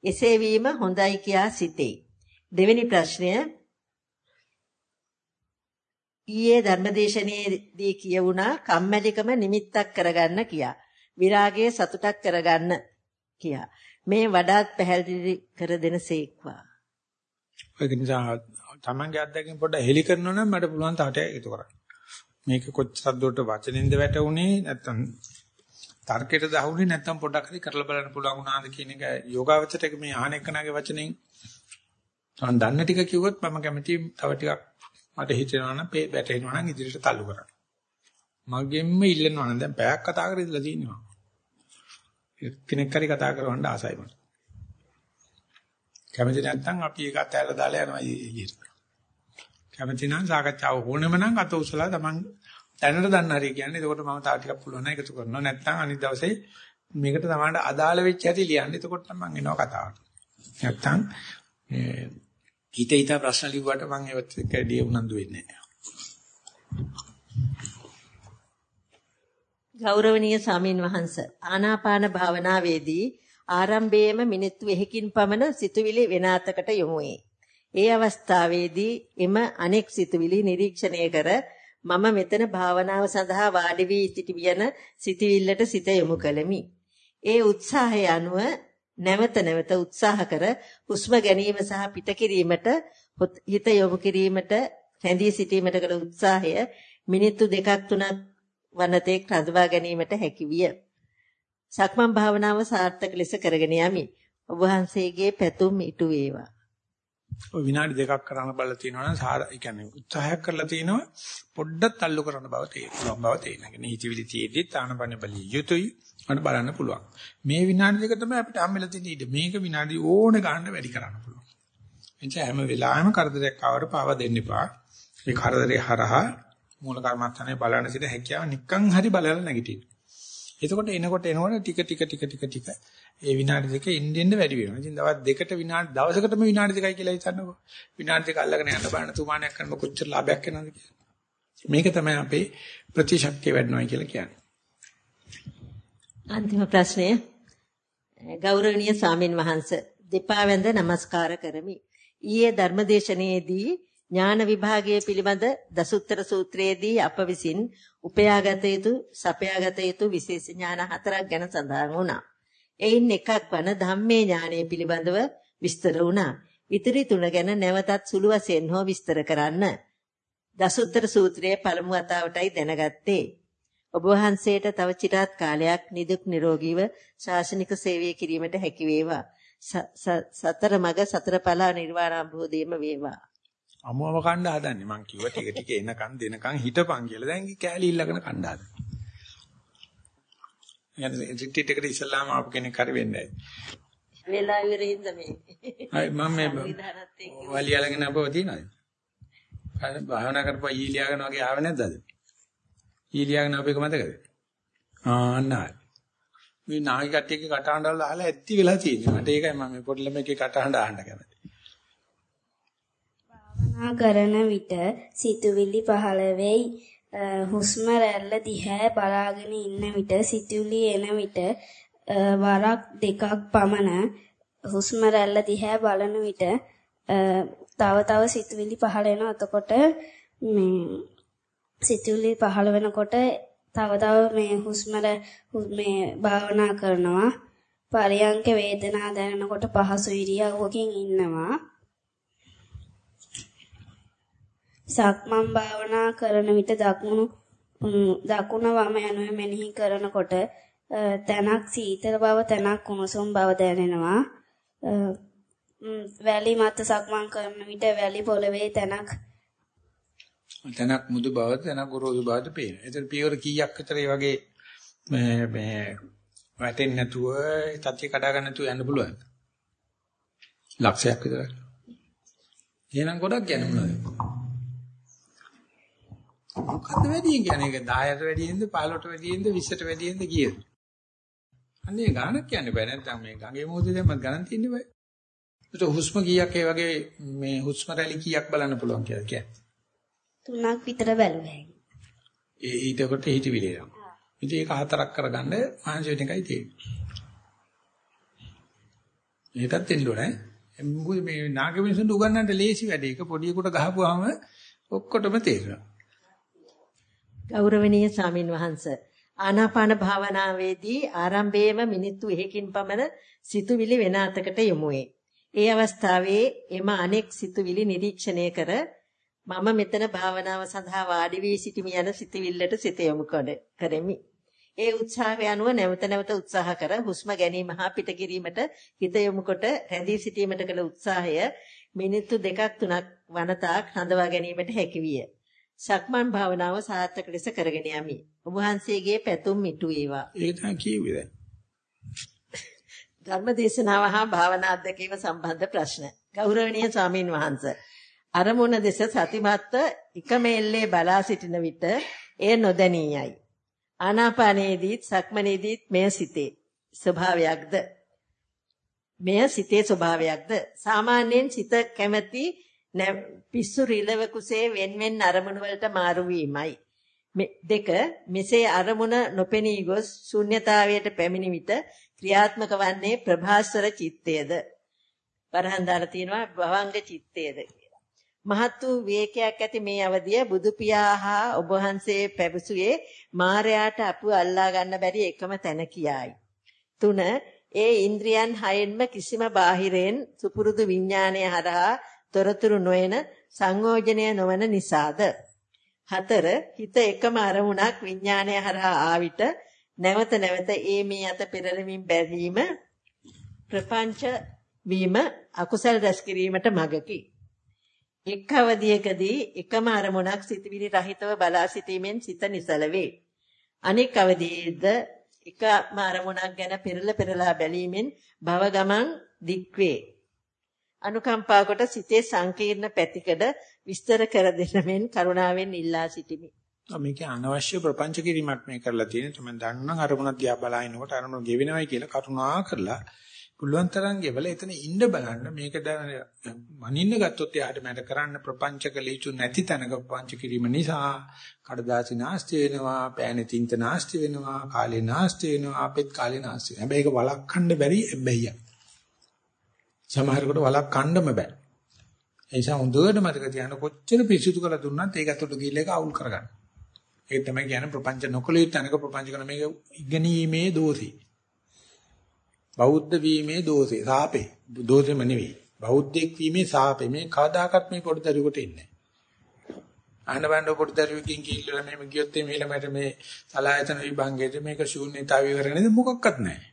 එසේ වීම හොඳයි කියා සිතේ. දෙවෙනි ප්‍රශ්නය ඊයේ ධර්මදේශනයේදී කියවුණා කම්මැලිකම නිමිත්තක් කරගන්න කියා. විරාගයේ සතුටක් කරගන්න කියා. මේ වඩාත් පැහැදිලි කර දෙනසේක්වා. ඒක නිසා තමන්ගේ අත්දැකීම් පොඩ්ඩක් හෙලි කරනවා නම් මට පුළුවන් තාට ඒක කරන්න. මේක කොච්චරක් දුරට වචනින්ද වැටුනේ නැත්නම් තර්කයට දහුනේ නැත්තම් පොඩ්ඩක් හරි කරලා බලන්න පුළුවන් වුණාද කියන එක යෝගාවචරයට මේ අහන එකනාගේ වචනෙන් මම දන්න ටික කිව්වොත් මම කැමති තව ටිකක් මට හිතෙනවා නම් වැටෙනවා නම් ඉදිරියට තල්ලු කරන්න. මගෙන්ම ඉල්ලනවා නම් දැන් පැයක් කතා කරලා ඉඳලා තියෙනවා. කෙනෙක් හරි කතා කරවන්න ආසයි මට. කැමති නැත්නම් අපි ඒක අතහැරලා දාලා යනවා එළියට. කැමති නම් සාකච්ඡාව ඕනෙම නම් අත උසලා තමන් දැනට දන්න හරිය කියන්නේ. එතකොට මම තා ටිකක් පුළුවන් නම් එකතු කරනවා. නැත්නම් අනිත් දවසේ මේකට තමන්ට අදාළ වෙච්ච හැටි ලියන්න. එතකොට මම එනවා කතාවට. නැත්නම් හිත හිත ප්‍රශ්න ලිව්වට මම ඒවත් කැඩිය උනන්දු වෙන්නේ නැහැ. ගෞරවනීය සාමීන් වහන්ස ආනාපාන භාවනාවේදී ආරම්භයේම මිනිත්තු 1කින් පමණ සිතුවිලි වෙනාතකට යොමු වේ. ඒ අවස්ථාවේදී එම අනෙක් සිතුවිලි නිරීක්ෂණය කර මම මෙතන භාවනාව සඳහා වාඩි වී සිටින සිතවිල්ලට සිත යොමු කළෙමි. ඒ උත්සාහය අනුව නැවත නැවත උත්සාහ කර හුස්ම ගැනීම සහ පිට කිරීමට හිත යොමු කිරීමට රැඳී සිටීමට කළ උත්සාහය මිනිත්තු දෙකක් තුනක් වනතෙක් රඳවා ගැනීමට හැකි විය. සක්මන් භාවනාව සාර්ථක ලෙස කරගෙන යමි. ඔබ වහන්සේගේ පැතුම් ඉටු වේවා. ඔය විනාඩි දෙකක් කරන්න බලලා තියෙනවා නම් සාර ඒ කියන්නේ උත්සාහයක් කරලා තිනවා පොඩ්ඩක් තල්ලු කරන්න බව තේරෙනවා බව තේරෙනවා. හිතවිලි තියෙද්දි තානපන්න බලිය යුතුයි මට බලන්න පුළුවන්. මේ විනාඩි දෙක තමයි අපිට හම්බෙලා තියෙන ඉඩ. මේක විනාඩි ඕන ගන්න වැඩි කරන්න පුළුවන්. එනිසා හැම වෙලාවෙම කරදරයක් ආවට පාව දෙන්න එපා. ඒ කරදරේ හරහා මූල කර්මස්ථානේ බලන්න සිට හැකියාව නිකන් හරි බලලා නැගිටින්න. එතකොට එනකොට එනකොට ටික ටික ටික ටික ටික ඒ විනාඩි දෙක එන්න එන්න වැඩි වෙනවා. ඉතින් දවස් දෙකට විනාඩි දවසකටම විනාඩි දෙකයි කියලා හිතන්නකෝ. විනාඩි දෙක අල්ලගෙන යන්න බලන්න තුමාණයක් කරනකොට කොච්චර ලාභයක් වෙනවද කියලා. මේක තමයි අපේ ප්‍රතිශක්තිය වැඩනවා කියලා කියන්නේ. අන්තිම ප්‍රශ්නය ගෞරවනීය ස්වාමින් වහන්සේ දෙපා වැඳ නමස්කාර කරමි. ඊයේ ධර්මදේශනයේදී ඥාන විභාගයේ පිළිබඳ දසුත්තර සූත්‍රයේදී අප විසින් උපයාගත යුතු සපයාගත යුතු විශේෂ ඥාන හතරක් ගැන සඳහන් වුණා. එයින් එකක් වන ධම්මේ ඥානය පිළිබඳව විස්තර වුණා. ඉතිරි තුන ගැන නැවතත් සුළු වශයෙන් හෝ විස්තර කරන්න. දසුත්තර සූත්‍රයේ පළමු වතාවටයි දැනගත්තේ. ඔබ වහන්සේට තව চিරාත් කාලයක් නිදුක් නිරෝගීව ශාසනික සේවය කිරීමට හැකි වේවා. සතර මග සතර ඵල නිර්වාණ අවබෝධයම වේවා. අමුවම කණ්ඩ හදන්නේ මං කිව්වා ටික ටික එනකන් දෙනකන් හිටපන් කියලා. දැන් කෑලි ඉල්ලගෙන කණ්ඩ හදන්නේ. යන රිට්‍රීට් එකට ඉස්සල්ලාම ආපු කෙනෙක් හරි වෙන්නේ නැහැ. වෙලා ඉවරින්ද මේ. හරි මම මේ වලියලගෙන අපව තියනවාද? භාවනා කරපුවා ඊලියාගෙන වගේ ආව නැද්ද? ඊලියාගෙන අපේක මතකද? ආන්නයි. මේ නාගි කට්ටියගේ කටහඬ වල අහලා ඇත්ති වෙලා තියෙනවා. මට ඒකයි මම මේ පොඩි ළමයිගේ කටහඬ අහන්න කැමති. භාවනා කරන විට සිතුවිලි පහළ වෙයි. හුස්ම රැල්ල දිහා බලාගෙන ඉන්න විට සිතුවිලි එන විට වරක් දෙකක් පමණ හුස්ම රැල්ල දිහා බලන විට තව තව සිතුවිලි පහළ වෙනවා. එතකොට මේ සිතුවිලි පහළ වෙනකොට තව තව මේ හුස්ම මේ භාවනා කරනවා. පරියංක වේදනා දැනෙනකොට පහසු ඉරියව්වකින් ඉන්නවා. සක්මන් භාවනා කරන විට දකුණු දකුණ වම යනුවෙන් මෙනෙහි කරනකොට තනක් සීතල බව තනක් කුණුසුම් බව දැනෙනවා. වැලි මත සක්මන් කරන විට වැලි පොළවේ තනක් තනක් මුදු බව තනක් ගොරෝසු බවද පේනවා. ඒතර පියවර කීයක් විතර මේ වගේ මේ මේ වැටෙන්නේ නැතුව තත්ත්‍ය කඩා ගන්න නැතුව යන්න පුළුවන්. ලක්ෂයක් විතර. එහෙනම් ගොඩක් යන්න මොනවද? මොකද්ද වැඩි කියන්නේ? ඒක 10ට වැඩියෙන්ද 15ට වැඩියෙන්ද 20ට වැඩියෙන්ද කීයද? අන්නේ ගානක් කියන්න බෑ නැත්නම් මේ ගඟේ මොහොතේ දැම්මත් ගණන් තියෙන්න බෑ. ඒක හුස්ම කීයක් ඒ වගේ මේ හුස්ම රැලි කීයක් බලන්න පුළුවන් කියලා කියන්නේ. තුනක් විතර බැලුවා. ඒ ඊටකොට හිතවිලි යනවා. ඉතින් ඒක හතරක් කරගන්න මහන්සි වෙන එකයි තියෙන්නේ. ඒකත් එන්න ඕනේ. මොකද මේ නාග මිනිසුන්ට උගන්නන්න ලේසි වැඩ. ඒක පොඩියෙකුට ගහපුවාම ඔක්කොටම තේරෙනවා. ගෞරවනීය සාමින් වහන්ස ආනාපාන භාවනාවේදී ආරම්භයේම මිනිත්තු 1කින් පමණ සිතුවිලි වෙන අතකට යොමු වේ. ඒ අවස්ථාවේ එම අනෙක් සිතුවිලි නිරීක්ෂණය කර මම මෙතන භාවනාව සඳහා වාඩි වී සිටිමි යන සිතුවිල්ලට සිත යොමු කරෙමි. ඒ උත්සාහය අනුව නැවත නැවත උත්සාහ කර හුස්ම ගැනීම හා පිට කිරීමට හිත යොමු කොට රැඳී සිටීමට කළ උත්සාහය මිනිත්තු දෙකක් තුනක් වනතාක් හඳවා ගැනීමට හැකි විය. සක්මන් භාවනාව සාර්ථක ලෙස කරගෙන යමි. ඔබ වහන්සේගේ පැතුම් මිටු වේවා. ඒක තමයි කියුවේ දැන්. ධර්මදේශනාව හා භාවනා අධ්‍යක්ීම සම්බන්ධ ප්‍රශ්න. ගෞරවනීය ස්වාමින් වහන්සේ. අරමුණ දෙස සතිමත්ව එකමෙල්ලේ බලා සිටින විට එය නොදැනියයි. ආනාපානයේදීත් සක්මනේදීත් මෙය සිටේ. ස්වභාවයක්ද මෙය සිතේ ස්වභාවයක්ද සාමාන්‍යයෙන් සිත කැමැති පිස්සු රිලව කුසේ වෙන්වෙන් අරමුණු වලට මාරු වීමයි දෙක මෙසේ අරමුණ නොපෙනී ගොස් ශුන්්‍යතාවයට පැමිණි විට ක්‍රියාත්මක වන්නේ ප්‍රභාස්වර චිත්තයේද වරහන් දාලා තියෙනවා භවංග චිත්තයේද කියලා. මහත් වූ විවේකයක් ඇති මේ අවදිය බුදු පියා හා ඔබ වහන්සේ පැවසුවේ මායයට අපු අල්ලා ගන්න බැරි එකම තැන කියයි. 3 ඒ ඉන්ද්‍රියන් හයෙන්ම කිසිම බාහිරෙන් සුපුරුදු විඥානය හරහා තොරතුරු නොයන සංයෝජනය නොවන නිසාද. 4 හිත එකම අරමුණක් විඥානය හරහා ආවිත නැවත නැවත ඒ මේ අත පෙරලමින් බැඳීම ප්‍රපංච වීම අකුසල් රැස් කිරීමට මගකි. එක් අවධියකදී එකම අරමුණක් සිතවිලි රහිතව බලා සිටීමෙන් සිත නිසල වේ. අනෙක් අවධියේද එකම අරමුණක් ගැන පෙරල පෙරලා බැලීමෙන් භව ගමන් දික්වේ. අනුකම්පා කොට සිතේ සංකීර්ණ පැතිකඩ විස්තර කර දෙන්න මෙන් කරුණාවෙන් ඉල්ලා සිටිමි. මේක අනවශ්‍ය ප්‍රපංච කිරීමක් මේ කරලා තියෙන තුමන් දන්නම් අරමුණක් දිහා බලනකොට අරමුණ ගෙවෙනවයි කියලා කරුණා කරලා පුළුවන් තරම් ගෙවල එතන ඉන්න බලන්න. මේක මනින්න ගත්තොත් එයාට මට කරන්න ප්‍රපංච කළ යුතු නැති තැනක ප්‍රපංච කිරීම නිසා කඩදාසි නාස්ති වෙනවා පෑනේ තින්ත නාස්ති වෙනවා කාලේ නාස්ති වෙනවා අපෙත් කාලේ නාස්ති වෙනවා. හැබැයි ඒක වළක්වන්න බැරි හැබැයි සමහරකට වළක්වන්නම බෑ. ඒ නිසා හොඳට මතක තියාගන්න කොච්චර පිසුදු කරලා දුන්නත් ඒක අතට ගිහිල්ලා ඒක අවුල් කරගන්න. ඒක තමයි කියන්නේ ප්‍රපංච නොකළ යුතු තැනක ප්‍රපංච කරන මේක ඉගෙනීමේ දෝෂේ. බෞද්ධ වීමේ දෝෂේ සාපේ. දෝෂෙම නෙවෙයි. බෞද්ධෙක් වීමේ සාපේ. මේ කවදාකවත් මේ පොඩි දරුවෙකුට ඉන්නේ අහන බණ්ඩ පොඩි දරුවෙකින් කිල්ලලා මෙහෙම ගියොත් මේ ළමයට මේ සලායතන විභංගයේද මේක ශූන්‍යතාවය කරන්නේ මොකක්වත් නැහැ.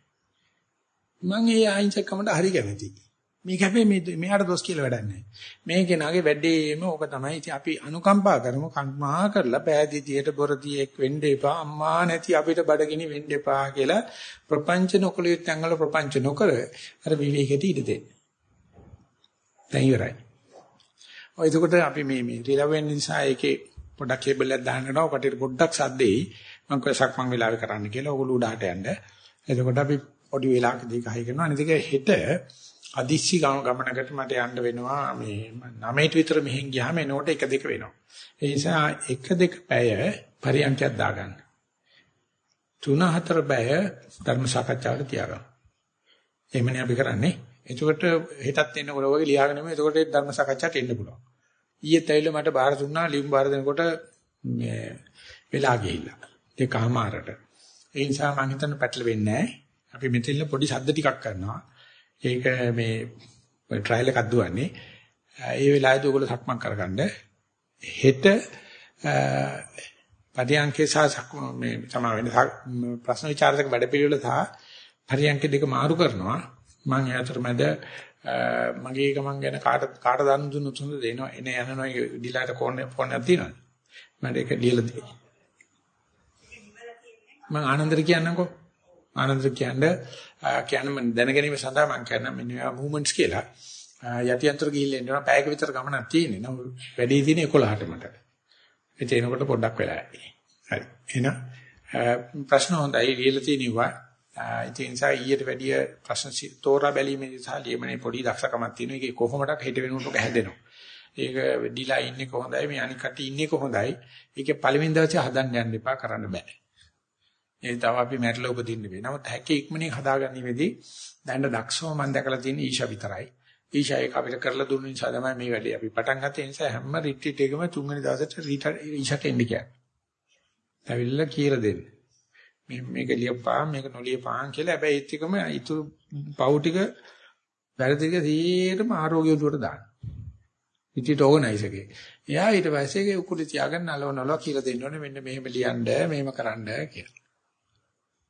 මම ඒ අහිංසකකමට හරි කැමතියි. මේක හැබැයි මේ මෙයාට දොස් කියලා වැඩක් නැහැ. මේ කෙනාගේ වැඩේම ඕක තමයි. ඉතින් අපි අනුකම්පා කරමු කම්මා කරලා පෑදීතියට බොරදියෙක් වෙන්න එපා. අම්මා නැති අපිට බඩගිනි වෙන්න එපා කියලා ප්‍රපංච නොකලියුත් ඇඟවල ප්‍රපංච නොකර අර විවේකයට ඉඩ දෙන්න. දැන් ඉවරයි. ඔය එතකොට අපි මේ මේ රිලවෙන් නිසා ඒකේ පොඩක් කේබල් එකක් දාන්න යනවා. කටට පොඩ්ඩක් සද්දෙයි. මම කොහේ සක්මන් වෙලාවේ කරන්න කියලා ඕගොල්ලෝ උඩහට යන්න. එතකොට අපි පොඩි වෙලාවකදී කහයි කරනවා. අනිත් එක හෙට අදිස්සි ගමනකට මට යන්න වෙනවා මේ 9ට විතර මෙහෙන් ගියාම එනකොට 1 2 වෙනවා. ඒ නිසා 1 2 පැය පරියන්කයක් දාගන්න. 3 4 පැය ධර්ම සාකච්ඡාවට තියාගන්න. එහෙමනේ අපි කරන්නේ. එතකොට හෙටත් එන්නකොට වගේ ලියාගෙන ඉමු. එතකොට ධර්ම සාකච්ඡාට එන්න පුළුවන්. ඊයේත් ඇවිල්ලා මට බාර දුන්නා ලියුම් බාර දෙනකොට මේ වෙලා ගිහිල්ලා. ඒකමාරට. ඒ නිසා මම හිතන්නේ පැටලෙන්නේ නැහැ. අපි මෙතෙල්ල පොඩි ශබ්ද ටිකක් කරනවා. ඒක මේ ට්‍රයිල් එකක් දුවන්නේ. ඒ වෙලාවේදී ඔයගොල්ලෝ සක්මන් කරගන්න. හෙට පරියන්කේ සහ මේ සමා වෙන ප්‍රශ්න විචාරක වැඩපිළිවෙල සහ පරියන්ක දෙක මාරු කරනවා. මම යාතරමැද මගේ ගමන් ගැන කාට කාට දන් දුන්නොත් හොඳ දෙනවා. එන යනවා ඩිලාට ෆෝන් ෆෝන් එකක් තියෙනවා. මට ඒක ලියලා දෙන්න. මම ආනන්දට කියන්නම්කෝ. ආනන්ද කියන්නේ කියන්නේ මම දැනගැනීම සඳහා මම කියන මෙන්න මේවා මූවමන්ට්ස් කියලා. යටිඅන්තර ගිහිල්ලා එනවා පැයක විතර ගමනක් තියෙන්නේ. නම වැඩි තියෙන 11ට මට. ඒ එනකොට පොඩ්ඩක් වෙලා යයි. හරි. එහෙනම් ප්‍රශ්න හොඳයි ලියලා තියෙනවා. ඒ නිසා ඊට වැඩිය ප්‍රශ්න තෝරා බැලීමේදී සහ ලියමනේ පොඩි දක්ෂකමක් තියෙනවා. ඒක කොහොමඩක් හිට වෙනුනට හැදෙනවා. ඒක ඩිලා ඉන්නේ කොහොඳයි මේ අනික් කටි ඉන්නේ කොහොඳයි. ඒකේ පළවෙනි දවසේ හදන්න යන්න එපා කරන්න බෑ. ඒ තව අපි මැරිලා උපදින්න වෙයි. නමුත් හැකේ ඉක්මනින් හදාගන්නීමේදී දැන් දක්ෂව මම දැකලා තියෙන ඊෂා විතරයි. ඊෂා ඒක අපිට කරලා දුන්න නිසා තමයි මේ වැඩේ අපි පටන් ගත්තේ. ඒ නිසා හැම රිට්‍රීට් එකම තුන්වෙනි දවසට ඊෂාට එන්න කියන්නේ. ඇවිල්ලා කියලා දෙන්න. මේ මේක ලියපා මේක නොලියපාන් කියලා. හැබැයි ඒත් එකම ඊතු පව් ටික වැරදි ටික සීරම ආරෝග්‍ය උඩට දාන්න. ඉතින් ඕගනයිස් එකේ. එයා ඊට පස්සේ ඒක උකුලේ තියාගෙන නලව නලව කියලා දෙන්න ඕනේ මෙන්න මෙහෙම ලියන්න මෙහෙම කරන්න කියලා.